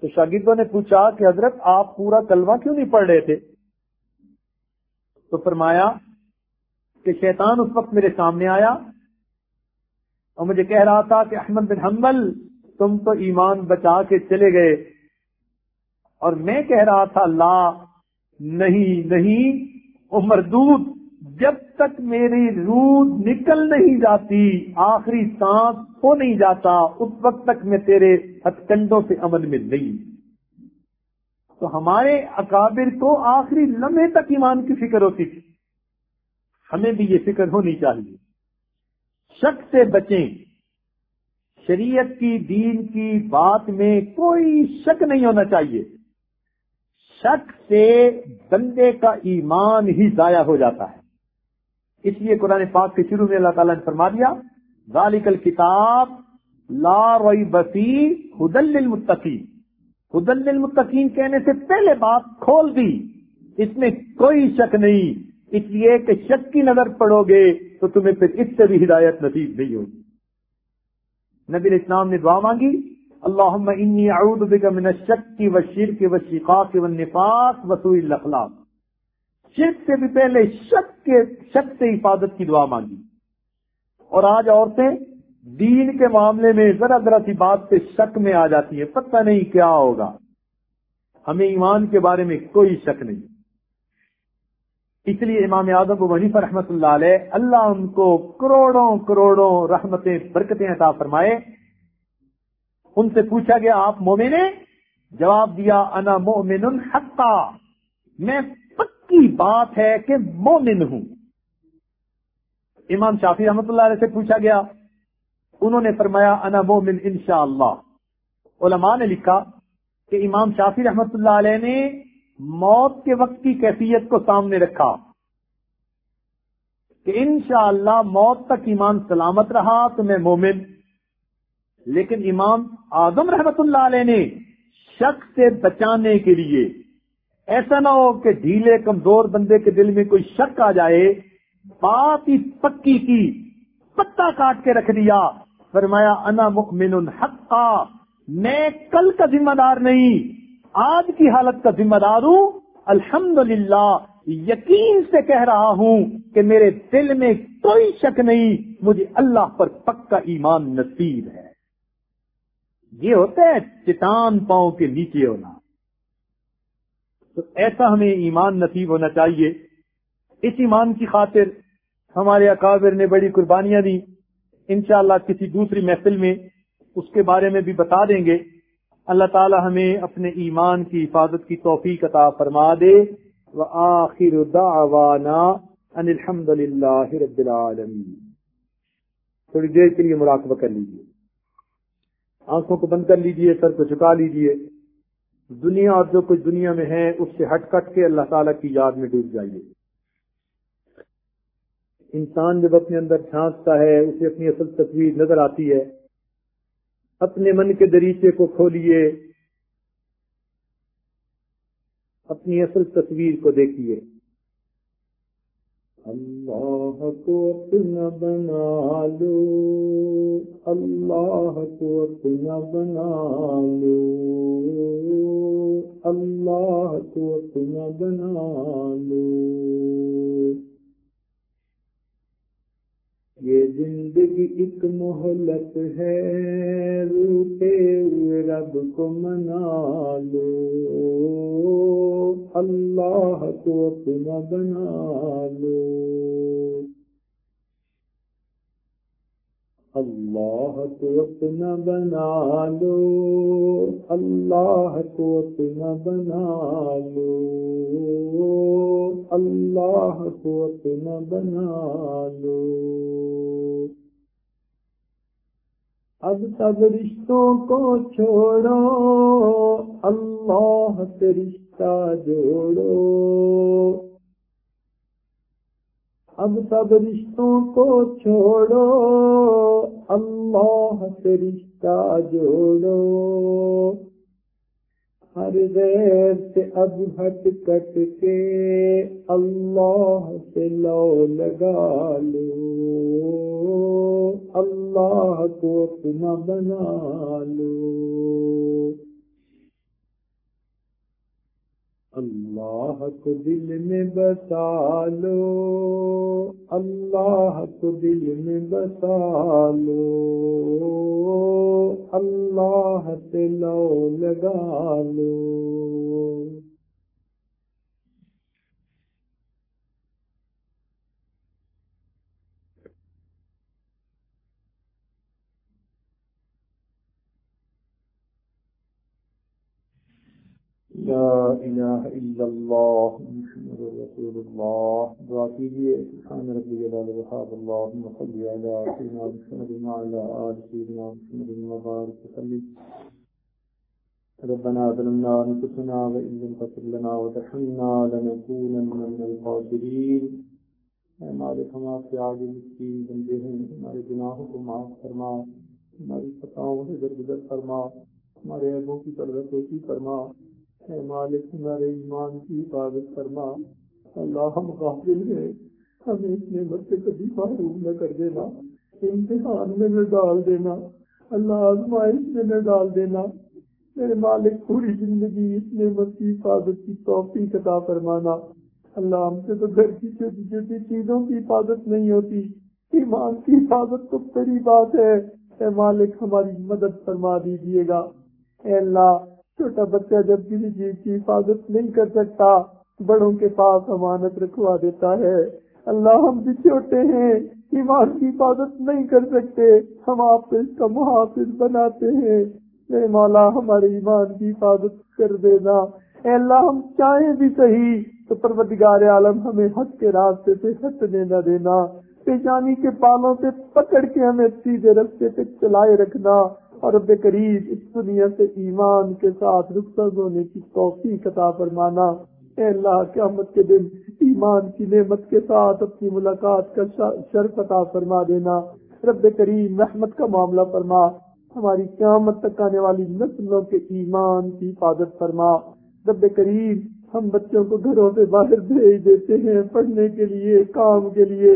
تو شاگردوں نے پوچھا کہ حضرت، آپ پورا کلمہ کیوں نہیں پڑھ رہے تھے؟ تو فرمایا کہ شیطان اس وقت میرے سامنے آیا اور مجھے کہہ رہا تھا کہ احمد بن حنبل، تم تو ایمان بچا کے چلے گئے۔ اور میں کہہ رہا تھا لا نہیں نہیں عمر دودھ جب تک میری روح نکل نہیں جاتی، آخری سانس ہو نہیں جاتا، اس وقت تک میں تیرے ہتھ کنڈوں سے عمل میں نہیں۔ تو ہمارے اکابر کو آخری لمحے تک ایمان کی فکر ہوتی تھی۔ ہمیں بھی یہ فکر ہونی چاہیے۔ شک سے بچیں۔ شریعت کی، دین کی بات میں کوئی شک نہیں ہونا چاہیے۔ شک سے بندے کا ایمان ہی ضائع ہو جاتا ہے۔ اس لیے قرآن پاک کے شروع میں اللہ تعالیٰ نے فرما دیا، ذالک الکتاب لا روئی بسی حدل المتقین حدل المتقین کہنے سے پہلے بات کھول دی، اس میں کوئی شک نہیں۔ اس لیے کہ شک کی نظر پڑو گے تو تمہیں پھر اس سے بھی ہدایت نصیب نہیں ہوگی۔ نبی اسلام نے دعا مانگی اللہ انی اعوذ بک من الشک و شرک و شقاق و نفاق و الاخلاق۔ شرک سے بھی پہلے شک کے شک سے حفاظت کی دعا مانگی۔ اور آج عورتیں دین کے معاملے میں ذرا ذرا سی بات پہ شک میں آ جاتی ہیں۔ پتہ نہیں کیا ہوگا۔ ہمیں ایمان کے بارے میں کوئی شک نہیں۔ اس لیے امام اعظم کو وحیف رحمت اللہ علیہ اللہ ان کو کروڑوں کروڑوں رحمتیں، برکتیں عطا فرمائے۔ ان سے پوچھا گیا، آپ مومن جواب دیا، انا مومن حقا۔ میں پکی بات ہے کہ مومن ہوں۔ امام شافی رحمت اللہ علیہ سے پوچھا گیا، انہوں نے فرمایا، انا مومن انشاءاللہ۔ علماء نے لکھا کہ امام شافی رحمت اللہ علیہ نے موت کے وقت کی کیفیت کو سامنے رکھا۔ کہ انشاءاللہ اللہ موت تک ایمان سلامت رہا تو میں مومن لیکن امام آدم رحمت اللہ علیہ نے شک سے بچانے کے لیے ایسا نہ ہو کہ ڈھیلے کمزور بندے کے دل میں کوئی شک آ جائے، بات ہی پکی کی، پتا کاٹ کے رکھ دیا، فرمایا، انا مؤمن حقا، میں کل کا ذمہ دار نہیں، آج کی حالت کا ذمہ دار ہوں الحمد یقین سے کہہ رہا ہوں کہ میرے دل میں کوئی شک نہیں، مجھے اللہ پر پکا ایمان نصیب ہے۔ یہ ہوتا ہے چٹان پاؤں کے نیچے ہونا۔ تو ایسا ہمیں ایمان نصیب ہونا چاہیے۔ اس ایمان کی خاطر ہمارے اکابر نے بڑی قربانیاں دی انشاءاللہ کسی دوسری محفل میں اس کے بارے میں بھی بتا دیں گے۔ اللہ تعالی ہمیں اپنے ایمان کی حفاظت کی توفیق عطا فرما دے۔ وآخر دعوانا ان الحمد للہ رب العالمین۔ تھوڑی دیر کے لیے مراقبہ کر لیجیے آنکھوں کو بند کر لیجیے سر کو جھکا لیجیے دنیا اور جو کچھ دنیا میں ہے اس سے ہٹ کٹ کے اللہ تعالیٰ کی یاد میں ڈوب جائیے۔ انسان جب اپنے اندر جھانکتا ہے، اسے اپنی اصل تصویر نظر آتی ہے۔ اپنے من کے دریچے کو کھولیے۔ اپنی اصل تصویر کو دیکھیے۔ اللہ کو اپنا بنا لو اللہ کو اپنا بنا لو اللہ کو اپنا بنا لو یہ زندگی ایک مہلت ہے، روتے ہوئے رب کو منا لو۔ اللہ کو اپنا بنا لو۔ اللہ کو اپنا بنا لو، اللہ کو اپنا بنا لو۔ اللہ کو اپنا بنا لو۔ اب سب رشتوں کو چھوڑو، اللہ سے رشتہ جوڑو۔ اب سب رشتوں کو چھوڑو، اللہ سے رشتہ جوڑو۔ ہر غیر سے اب ہٹ کٹ کے اللہ سے لو لگا لو۔ اللہ کو اپنا بنا لو۔ اللہ کو دل میں بسا لو، اللہ کو دل میں بسا لو۔ اللہ سے لو، لگا لو۔ لا الہ الا اللہ محمد رسول اللہ دعا کیجیے سبحان ربی جلال وحاب اللہم صلی علی سیدنا محمد وعلا آل سیدنا محمد وسلم. ربنا ظلمنا انفسنا وان لم تغفر لنا وترحمنا لنكونن من الخاسرین اے مالک، ہم آپ سے آگے مسکین بندے ہیں. ہمارے گناہوں کو معاف فرما. ہماری خطاؤں سے درگزر فرما. ہمارے عیبوں کی پردہ فرما. اے مالک ہمارے ایمان کی حفاظت فرما۔ اللہ ہم غافل ہیں، ہمیں اس نعمت سے کبھی محروم نہ کر دینا، امتحان میں نہ ڈال دینا، اللہ آزمائش میں نہ ڈال دینا۔ میرے مالک، پوری زندگی اس نعمت کی حفاظت کی توفیق عطا فرمانا۔ اللہ ہم سے تو گھر کی چھوٹی چھوٹی چیزوں کی حفاظت نہیں ہوتی، ایمان کی حفاظت تو بڑی بات ہے۔ اے مالک، ہماری مدد فرما دیجیے گا۔ اے اللہ چھوٹا بچہ جب کسی چیز کی حفاظت نہیں کر سکتا، بڑوں کے پاس امانت رکھوا دیتا ہے۔ اللہ ہم بھی چھوٹے ہیں، ایمان کی حفاظت نہیں کر سکتے۔ ہم آپ کو اس کا محافظ بناتے ہیں۔ میرے مولا، ہمارے ایمان کی حفاظت کر دینا۔ اے اللہ، ہم چاہیں بھی صحیح، تو پروردگار عالم ہمیں حق کے راستے سے ہٹنے نہ دینا۔ پیشانی کے پالوں سے پکڑ کے ہمیں سیدھے رستے پہ چلائے رکھنا۔ اور رب قریب اس دنیا سے ایمان کے ساتھ رخصت ہونے کی توفیق عطا فرمانا۔ اے اللہ، قیامت کے دن ایمان کی نعمت کے ساتھ اپنی ملاقات کا شرف عطا فرما دینا۔ رب کریم، رحمت کا معاملہ فرما۔ ہماری قیامت تک آنے والی نسلوں کے ایمان کی حفاظت فرما۔ رب کریم، ہم بچوں کو گھروں سے باہر بھیج دیتے ہیں پڑھنے کے لیے، کام کے لیے۔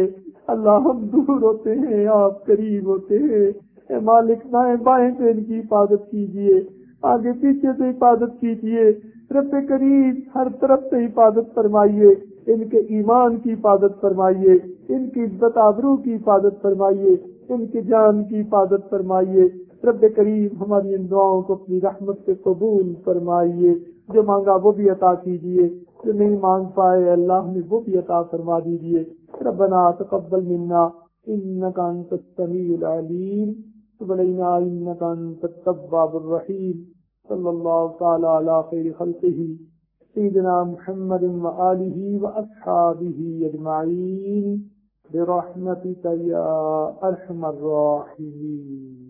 اللہ، ہم دور ہوتے ہیں، آپ قریب ہوتے ہیں۔ اے مالک دائیں بائیں سے ان کی حفاظت کیجیے آگے پیچھے سے حفاظت کیجیے رب قریب ہر طرف سے حفاظت فرمائیے، ان کے ایمان کی حفاظت فرمائیے، ان کی عزت آبرو کی حفاظت فرمائیے، ان کی جان کی حفاظت فرمائیے۔ رب قریب ہماری ان دعاؤں کو اپنی رحمت سے قبول فرمائیے، جو مانگا وہ بھی عطا کیجیے جو نہیں مانگ پائے اللہ ہمیں وہ بھی عطا فرما دیجیے ربنا تقبل منا انك انت السميع العليم وبلينا إنك أنت التواب الرحیم صلی اللہ تعالی علی خیر خلقه سیدنا محمد و آلہ و اصحابہ اجمعین برحمتك يا أرحم الراحمين.